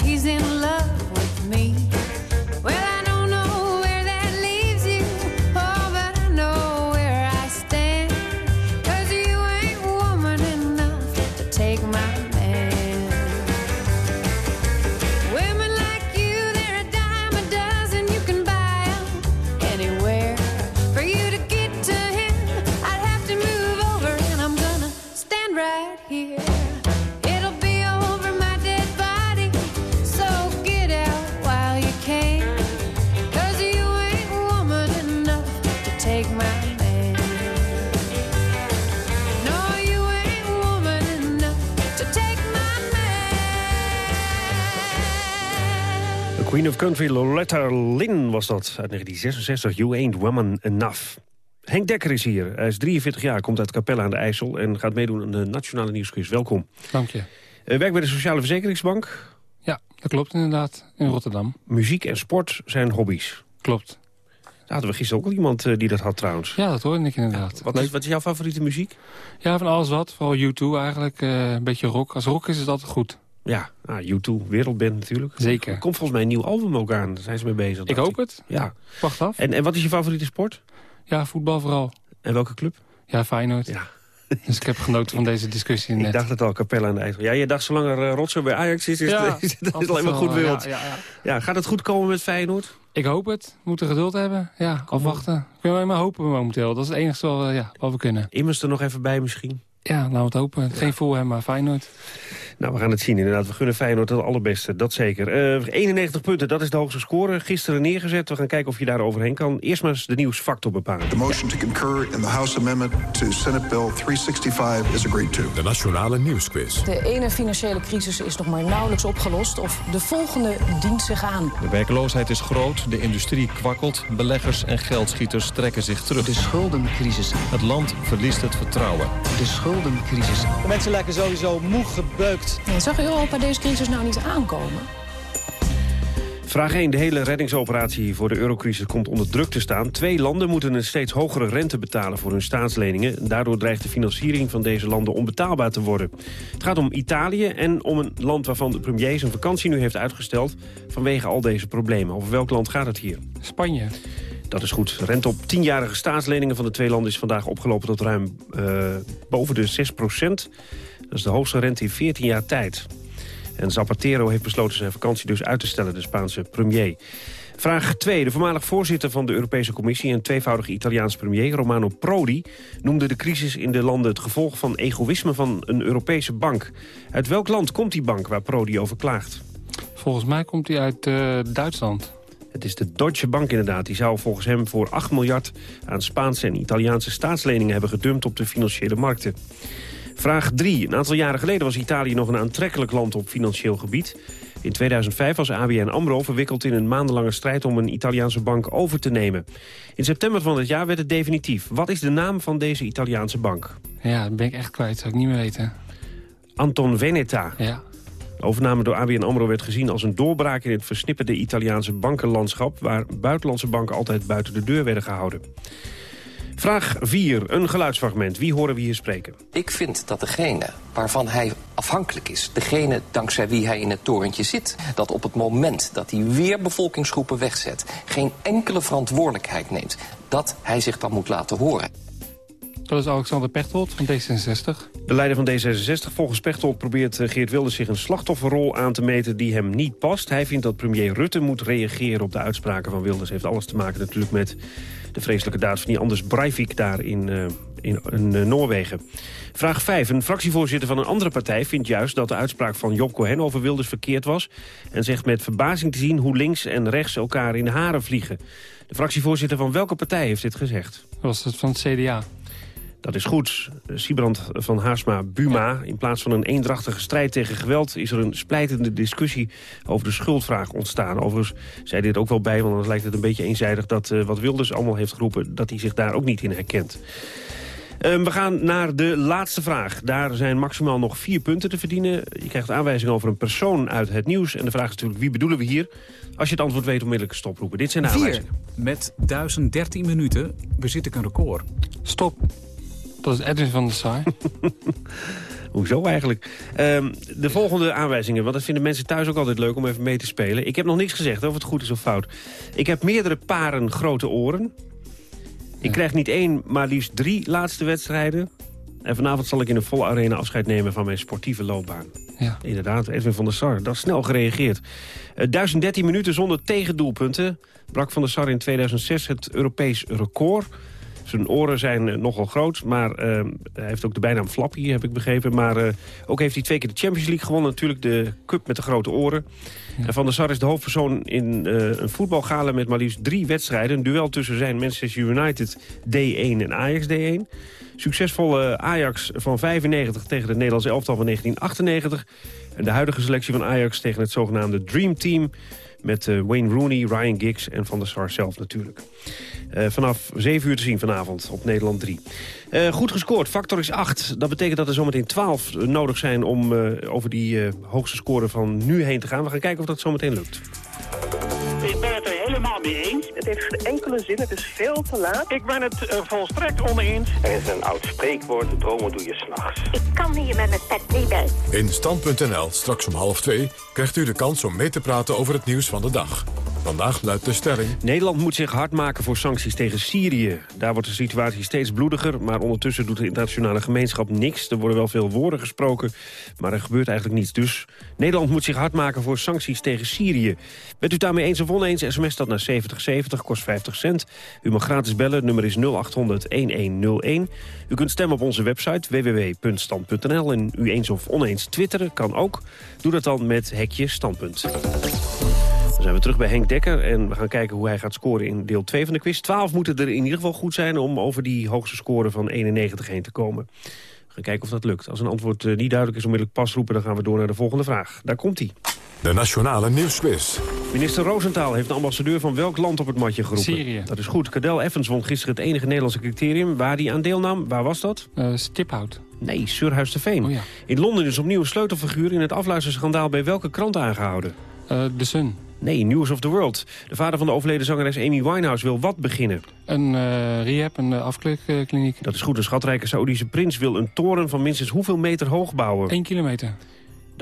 Speaker 24: He's in love
Speaker 15: Country, Loretta Lynn was dat, uit 1966. You Ain't Woman Enough. Henk Dekker is hier. Hij is 43 jaar, komt uit Capelle aan de IJssel... en gaat meedoen aan de Nationale Nieuwsquiz. Welkom.
Speaker 29: Dank je.
Speaker 15: Uh, werkt bij de Sociale Verzekeringsbank.
Speaker 29: Ja, dat klopt inderdaad, in Rotterdam.
Speaker 15: Muziek en sport zijn hobby's.
Speaker 29: Klopt.
Speaker 15: Daar hadden we gisteren ook al iemand eh, die dat had trouwens.
Speaker 29: Ja, dat hoorde ik inderdaad.
Speaker 15: Wat is, wat is jouw favoriete muziek?
Speaker 29: Ja, van alles wat. Vooral U2 eigenlijk. eh, een beetje rock. Als rock is het altijd goed.
Speaker 15: Ja, ah, U2, wereldband natuurlijk.
Speaker 29: Zeker.
Speaker 15: Er komt volgens mij een nieuw album ook aan. Daar zijn ze mee bezig.
Speaker 29: Ik hoop het.
Speaker 15: Ja.
Speaker 29: Wacht af.
Speaker 15: En, en wat is je favoriete sport?
Speaker 29: Ja, voetbal vooral.
Speaker 15: En welke club?
Speaker 29: Ja, Feyenoord. Ja. Dus ik heb genoten van deze discussie net.
Speaker 15: Ik dacht het al, Capella aan de IJssel. Ja, je dacht zolang er uh, rotzooi bij Ajax is, is,
Speaker 29: Ja,
Speaker 15: is, is
Speaker 29: altijd
Speaker 15: alleen maar goed
Speaker 29: ja,
Speaker 15: wild.
Speaker 29: ja, ja.
Speaker 15: Ja, gaat het goed komen met Feyenoord?
Speaker 29: Ik hoop het. We moeten geduld hebben. Ja, afwachten. Kunnen alleen maar hopen momenteel. Dat is het enige wat, we- ja, wat we kunnen.
Speaker 15: Immers er nog even bij misschien?
Speaker 29: Ja, laten we het hopen. Geen Fulham, maar Feyenoord.
Speaker 15: Nou, we gaan het zien inderdaad. We gunnen Feyenoord het allerbeste, dat zeker. Eh, 91 punten, dat is de hoogste score. Gisteren neergezet. We gaan kijken of je daar overheen kan. Eerst maar eens de nieuwsfactor bepalen.
Speaker 30: The motion to concur in the House Amendment to Senate Bill 365 is agreed to.
Speaker 1: De Nationale Nieuwsquiz.
Speaker 31: De ene financiële crisis is nog maar nauwelijks opgelost... of de volgende dient zich aan.
Speaker 32: De werkloosheid is groot, de industrie kwakkelt, beleggers en geldschieters trekken zich terug. De schuldencrisis. Het land verliest het vertrouwen. De schuldencrisis.
Speaker 33: De mensen lijken sowieso moe gebeukt.
Speaker 31: Ja, zag Europa deze crisis nou niet aankomen?
Speaker 15: Vraag 1. De hele reddingsoperatie voor de eurocrisis komt onder druk te staan. Twee landen moeten een steeds hogere rente betalen voor hun staatsleningen. Daardoor dreigt de financiering van deze landen onbetaalbaar te worden. Het gaat om Italië en om een land waarvan de premier zijn vakantie nu heeft uitgesteld... vanwege al deze problemen. Over welk land gaat het hier?
Speaker 29: Spanje.
Speaker 15: Dat is goed. Rente op tienjarige staatsleningen van de twee landen is vandaag opgelopen tot ruim eh, boven de 6 procent. Dat is de hoogste rente in 14 jaar tijd. En Zapatero heeft besloten zijn vakantie dus uit te stellen, de Spaanse premier. Vraag 2. De voormalig voorzitter van de Europese Commissie... en tweevoudige Italiaans premier, Romano Prodi... noemde de crisis in de landen het gevolg van egoïsme van een Europese bank. Uit welk land komt die bank waar Prodi over klaagt?
Speaker 29: Volgens mij komt hij uit eh, Duitsland.
Speaker 15: Het is de Deutsche Bank inderdaad. Die zou volgens hem voor 8 miljard aan Spaanse en Italiaanse staatsleningen hebben gedumpt op de financiële markten. Vraag 3. Een aantal jaren geleden was Italië nog een aantrekkelijk land op financieel gebied. In 2005 was ABN AMRO verwikkeld in een maandenlange strijd om een Italiaanse bank over te nemen. In september van dit jaar werd het definitief. Wat is de naam van deze Italiaanse bank?
Speaker 29: Ja, dat ben ik echt kwijt. Zou ik niet meer weten.
Speaker 15: Anton Veneta.
Speaker 29: Ja.
Speaker 15: De overname door ABN AMRO werd gezien als een doorbraak in het versnipperde Italiaanse bankenlandschap... waar buitenlandse banken altijd buiten de deur werden gehouden. Vraag 4. Een geluidsfragment. Wie horen we hier spreken?
Speaker 34: Ik vind dat degene waarvan hij afhankelijk is... degene dankzij wie hij in het torentje zit... dat op het moment dat hij weer bevolkingsgroepen wegzet... geen enkele verantwoordelijkheid neemt... dat hij zich dan moet laten horen.
Speaker 29: Dat is Alexander Pechtold van D66.
Speaker 15: De leider van D66, volgens Pechtold, probeert eh, Geert Wilders zich een slachtofferrol aan te meten die hem niet past. Hij vindt dat premier Rutte moet reageren op de uitspraken van Wilders. Heeft alles te maken natuurlijk met de vreselijke daad van die Anders Breivik daar in, eh, in, eh, Noorwegen. Vraag 5. Een fractievoorzitter van een andere partij vindt juist dat de uitspraak van Job Cohen over Wilders verkeerd was. En zegt met verbazing te zien hoe links en rechts elkaar in de haren vliegen. De fractievoorzitter van welke partij heeft dit gezegd?
Speaker 29: Was het van het CDA?
Speaker 15: Dat is goed. Siebrand van Haarsma Buma. In plaats van een eendrachtige strijd tegen geweld... is er een splijtende discussie over de schuldvraag ontstaan. Overigens zei dit ook wel bij, want anders lijkt het een beetje eenzijdig... dat eh, wat Wilders allemaal heeft geroepen, dat hij zich daar ook niet in herkent. Eh, we gaan naar de laatste vraag. Daar zijn maximaal nog vier punten te verdienen. Je krijgt aanwijzing over een persoon uit het nieuws. En de vraag is natuurlijk, wie bedoelen we hier? Als je het antwoord weet, onmiddellijk stoproepen. Dit zijn de
Speaker 35: Vier.
Speaker 15: aanwijzingen.
Speaker 35: Met 1013 minuten bezit ik een record.
Speaker 29: Stop. Dat is Edwin van der Saar.
Speaker 15: Hoezo eigenlijk? Ehm, de volgende aanwijzingen, want dat vinden mensen thuis ook altijd leuk om even mee te spelen. Ik heb nog niks gezegd of het goed is of fout. Ik heb meerdere paren grote oren. Ik krijg niet één, maar liefst drie laatste wedstrijden. En vanavond zal ik in een volle arena afscheid nemen van mijn sportieve loopbaan.
Speaker 29: Ja.
Speaker 15: Inderdaad, Edwin van der Sar. Dat is snel gereageerd. Eh, 1013 minuten zonder tegendoelpunten. Brak van der Sar in 2006 het Europees record. Zijn oren zijn eh, nogal groot, maar eh, hij heeft ook de bijnaam Flappy, heb ik begrepen. Maar eh, ook heeft hij twee keer de Champions League gewonnen. Natuurlijk de cup met de grote oren. En Van der Sar is de hoofdpersoon in een voetbalgala met maar liefst drie wedstrijden. Een duel tussen zijn Manchester United D1 en Ajax D1. Succesvolle Ajax van 95 tegen het Nederlands elftal van 1998. En de huidige selectie van Ajax tegen het zogenaamde Dream Team... met eh, Wayne Rooney, Ryan Giggs en Van der Sar zelf natuurlijk. Eh, vanaf 7 uur te zien vanavond op Nederland 3. Eh, goed gescoord, factor is 8. Dat betekent dat er zometeen 12 nodig zijn om over die hoogste score van nu heen te gaan. We gaan kijken of dat zometeen lukt.
Speaker 36: Helemaal mee eens. Het heeft geen enkele zin, het is veel te laat. Ik ben het eh, volstrekt oneens. Er is een oud spreekwoord, dromen doe je s'nachts.
Speaker 24: Ik kan hier met mijn pet niet bij.
Speaker 1: In Stand.nl, straks om half twee, krijgt u de kans om mee te praten over het nieuws van de dag. Vandaag luidt de stelling...
Speaker 15: Nederland moet zich hard maken voor sancties tegen Syrië. Daar wordt de situatie steeds bloediger, maar ondertussen doet de internationale gemeenschap niks. Er worden wel veel woorden gesproken, maar er gebeurt eigenlijk niets. Dus Nederland moet zich hard maken voor sancties tegen Syrië. Bent u daarmee eens of oneens, sms dat naar 7070, kost 50 cent. U mag gratis bellen, nummer is 0800-1101. U kunt stemmen op onze website www.stand.nl. En u eens of oneens twitteren kan ook. Doe dat dan met hekje standpunt. Dan zijn we terug bij Henk Dekker en we gaan kijken hoe hij gaat scoren in deel 2 van de quiz. 12 moeten er in ieder geval goed zijn om over die hoogste score van 91 heen te komen. We gaan kijken of dat lukt. Als een antwoord eh, niet duidelijk is, onmiddellijk pas roepen... dan gaan we door naar de volgende vraag. Daar komt hij.
Speaker 1: De Nationale Nieuwsquiz.
Speaker 15: Minister Roosentaal heeft de ambassadeur van welk land op het matje geroepen?
Speaker 29: Syrië.
Speaker 15: Dat is goed. Cadel Evans won gisteren het enige Nederlandse criterium waar hij aan deelnam. Waar was dat?
Speaker 29: Uh, Stiphout.
Speaker 15: Nee, Surhuis te Veen.
Speaker 29: Oh, ja.
Speaker 15: In Londen is opnieuw een sleutelfiguur in het afluisterschandaal bij welke krant aangehouden?
Speaker 29: Uh, The Sun.
Speaker 15: Nee, News of the World. De vader van de overleden zangeres Amy Winehouse wil wat beginnen?
Speaker 29: Een uh, rehab, een uh, afklikkliniek.
Speaker 15: Dat is goed. Een schatrijke Saoedische prins wil een toren van minstens hoeveel meter hoog bouwen?
Speaker 29: 1 kilometer.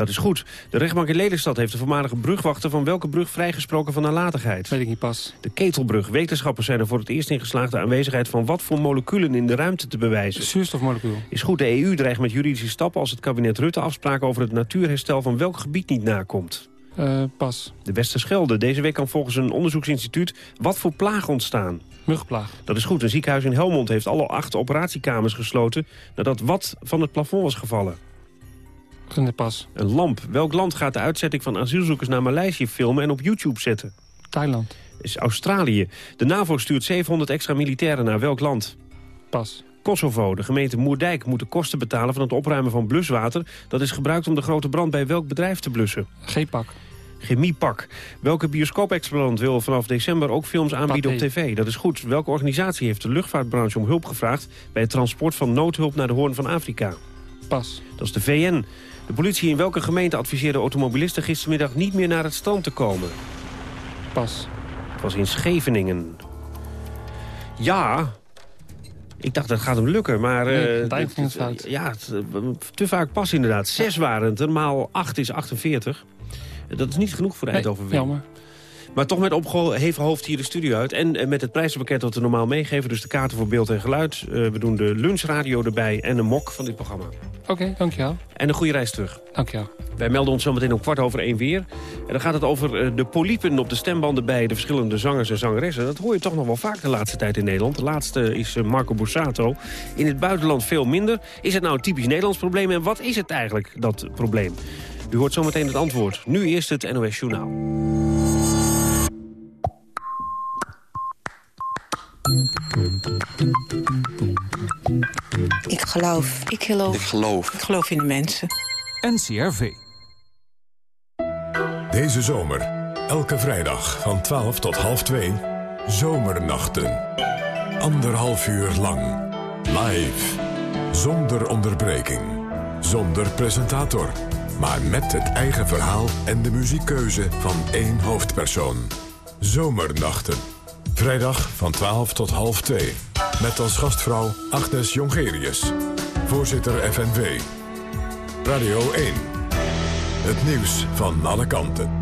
Speaker 15: Dat is goed. De rechtbank in Lelystad heeft de voormalige brugwachter van welke brug vrijgesproken van nalatigheid?
Speaker 29: Weet ik niet pas.
Speaker 15: De Ketelbrug. Wetenschappers zijn er voor het eerst in geslaagd de aanwezigheid van wat voor moleculen in de ruimte te bewijzen.
Speaker 29: Zuurstofmolecuul.
Speaker 15: Is goed. De EU dreigt met juridische stappen als het kabinet Rutte afspraken over het natuurherstel van welk gebied niet nakomt.
Speaker 29: Uh, pas.
Speaker 15: De Westerschelde. Deze week kan volgens een onderzoeksinstituut wat voor plaag ontstaan.
Speaker 29: Mugplaag.
Speaker 15: Dat is goed. Een ziekenhuis in Helmond heeft alle acht operatiekamers gesloten... nadat wat van het plafond was gevallen.
Speaker 29: Pas.
Speaker 15: Een lamp. Welk land gaat de uitzetting van asielzoekers naar Maleisië filmen en op YouTube zetten?
Speaker 29: Thailand.
Speaker 15: is Australië. De NAVO stuurt 700 extra militairen naar welk land?
Speaker 29: Pas.
Speaker 15: Kosovo. De gemeente Moerdijk moet de kosten betalen van het opruimen van bluswater. Dat is gebruikt om de grote brand bij welk bedrijf te blussen?
Speaker 29: G-pak.
Speaker 15: Chemiepak. Welke bioscoop-exponent wil vanaf december ook films aanbieden op tv? Dat is goed. Welke organisatie heeft de luchtvaartbranche om hulp gevraagd... bij het transport van noodhulp naar de Hoorn van Afrika?
Speaker 29: Pas.
Speaker 15: Dat is de VN. De politie in welke gemeente adviseerde automobilisten gistermiddag niet meer naar het strand te komen?
Speaker 29: Pas.
Speaker 15: Het was in Scheveningen. Ja, ik dacht dat gaat hem lukken, maar...
Speaker 29: Nee,
Speaker 15: eh,
Speaker 29: het fout.
Speaker 15: Ja, eh, te vaak pas inderdaad. Zes waren het maal acht is 48. Dat is niet genoeg voor de
Speaker 29: Nee, jammer.
Speaker 15: Maar toch met opgeheven hoofd hier de studio uit. En eh, met het prijzenpakket dat we normaal meegeven. Dus de kaarten voor beeld en geluid. Eh, we doen de lunchradio erbij en een mok van dit programma.
Speaker 29: Oké, dankjewel.
Speaker 15: En een goede reis terug.
Speaker 29: Dankjewel.
Speaker 15: Wij melden ons zometeen om kwart over één weer. En dan gaat het over eh, de polypen op de stembanden bij de verschillende zangers en zangeressen. Dat hoor je toch nog wel vaak de laatste tijd in Nederland. De laatste is Marco Borsato. In het buitenland veel minder. Is het nou een typisch Nederlands probleem? En wat is het eigenlijk, dat probleem? U hoort zometeen het antwoord. Nu eerst het NOS Journaal.
Speaker 37: Ik geloof. Ik geloof. Ik geloof. Ik geloof in de mensen.
Speaker 32: NCRV.
Speaker 1: Deze zomer, elke vrijdag van 12 tot half 2, Zomernachten. Anderhalf uur lang. Live. Zonder onderbreking. Zonder presentator. Maar met het eigen verhaal en de muziekkeuze van één hoofdpersoon. Zomernachten. Vrijdag van 12 tot half 2. Met als gastvrouw Agnes Jongerius. Voorzitter FNV. Radio 1. Het nieuws van alle kanten.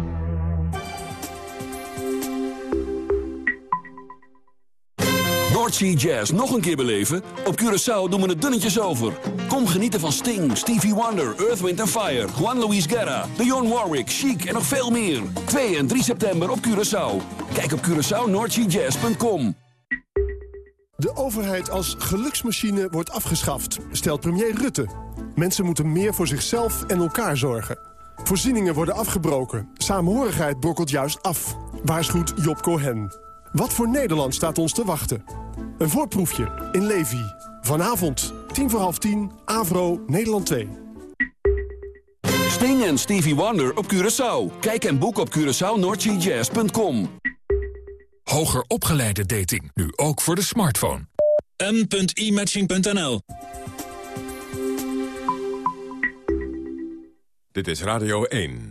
Speaker 38: Noordsea Jazz nog een keer beleven? Op Curaçao doen we het dunnetjes over. Kom genieten van Sting, Stevie Wonder, Earth, Wind Fire... Juan Luis Guerra, Dionne Warwick, Chic en nog veel meer. 2 en 3 september op Curaçao. Kijk op CuraçaoNoordseaJazz.com.
Speaker 39: De overheid als geluksmachine wordt afgeschaft, stelt premier Rutte. Mensen moeten meer voor zichzelf en elkaar zorgen. Voorzieningen worden afgebroken. Samenhorigheid brokkelt juist af. Waarschuwt Job Cohen. Wat voor Nederland staat ons te wachten? Een voorproefje in Levi. Vanavond, tien voor half tien, Avro, Nederland 2.
Speaker 38: Sting en Stevie Wonder op Curaçao. Kijk en boek op CuraçaoNoordseaJazz.com.
Speaker 32: Hoger opgeleide dating, nu ook voor de smartphone.
Speaker 40: m.imatching.nl
Speaker 1: Dit is Radio 1.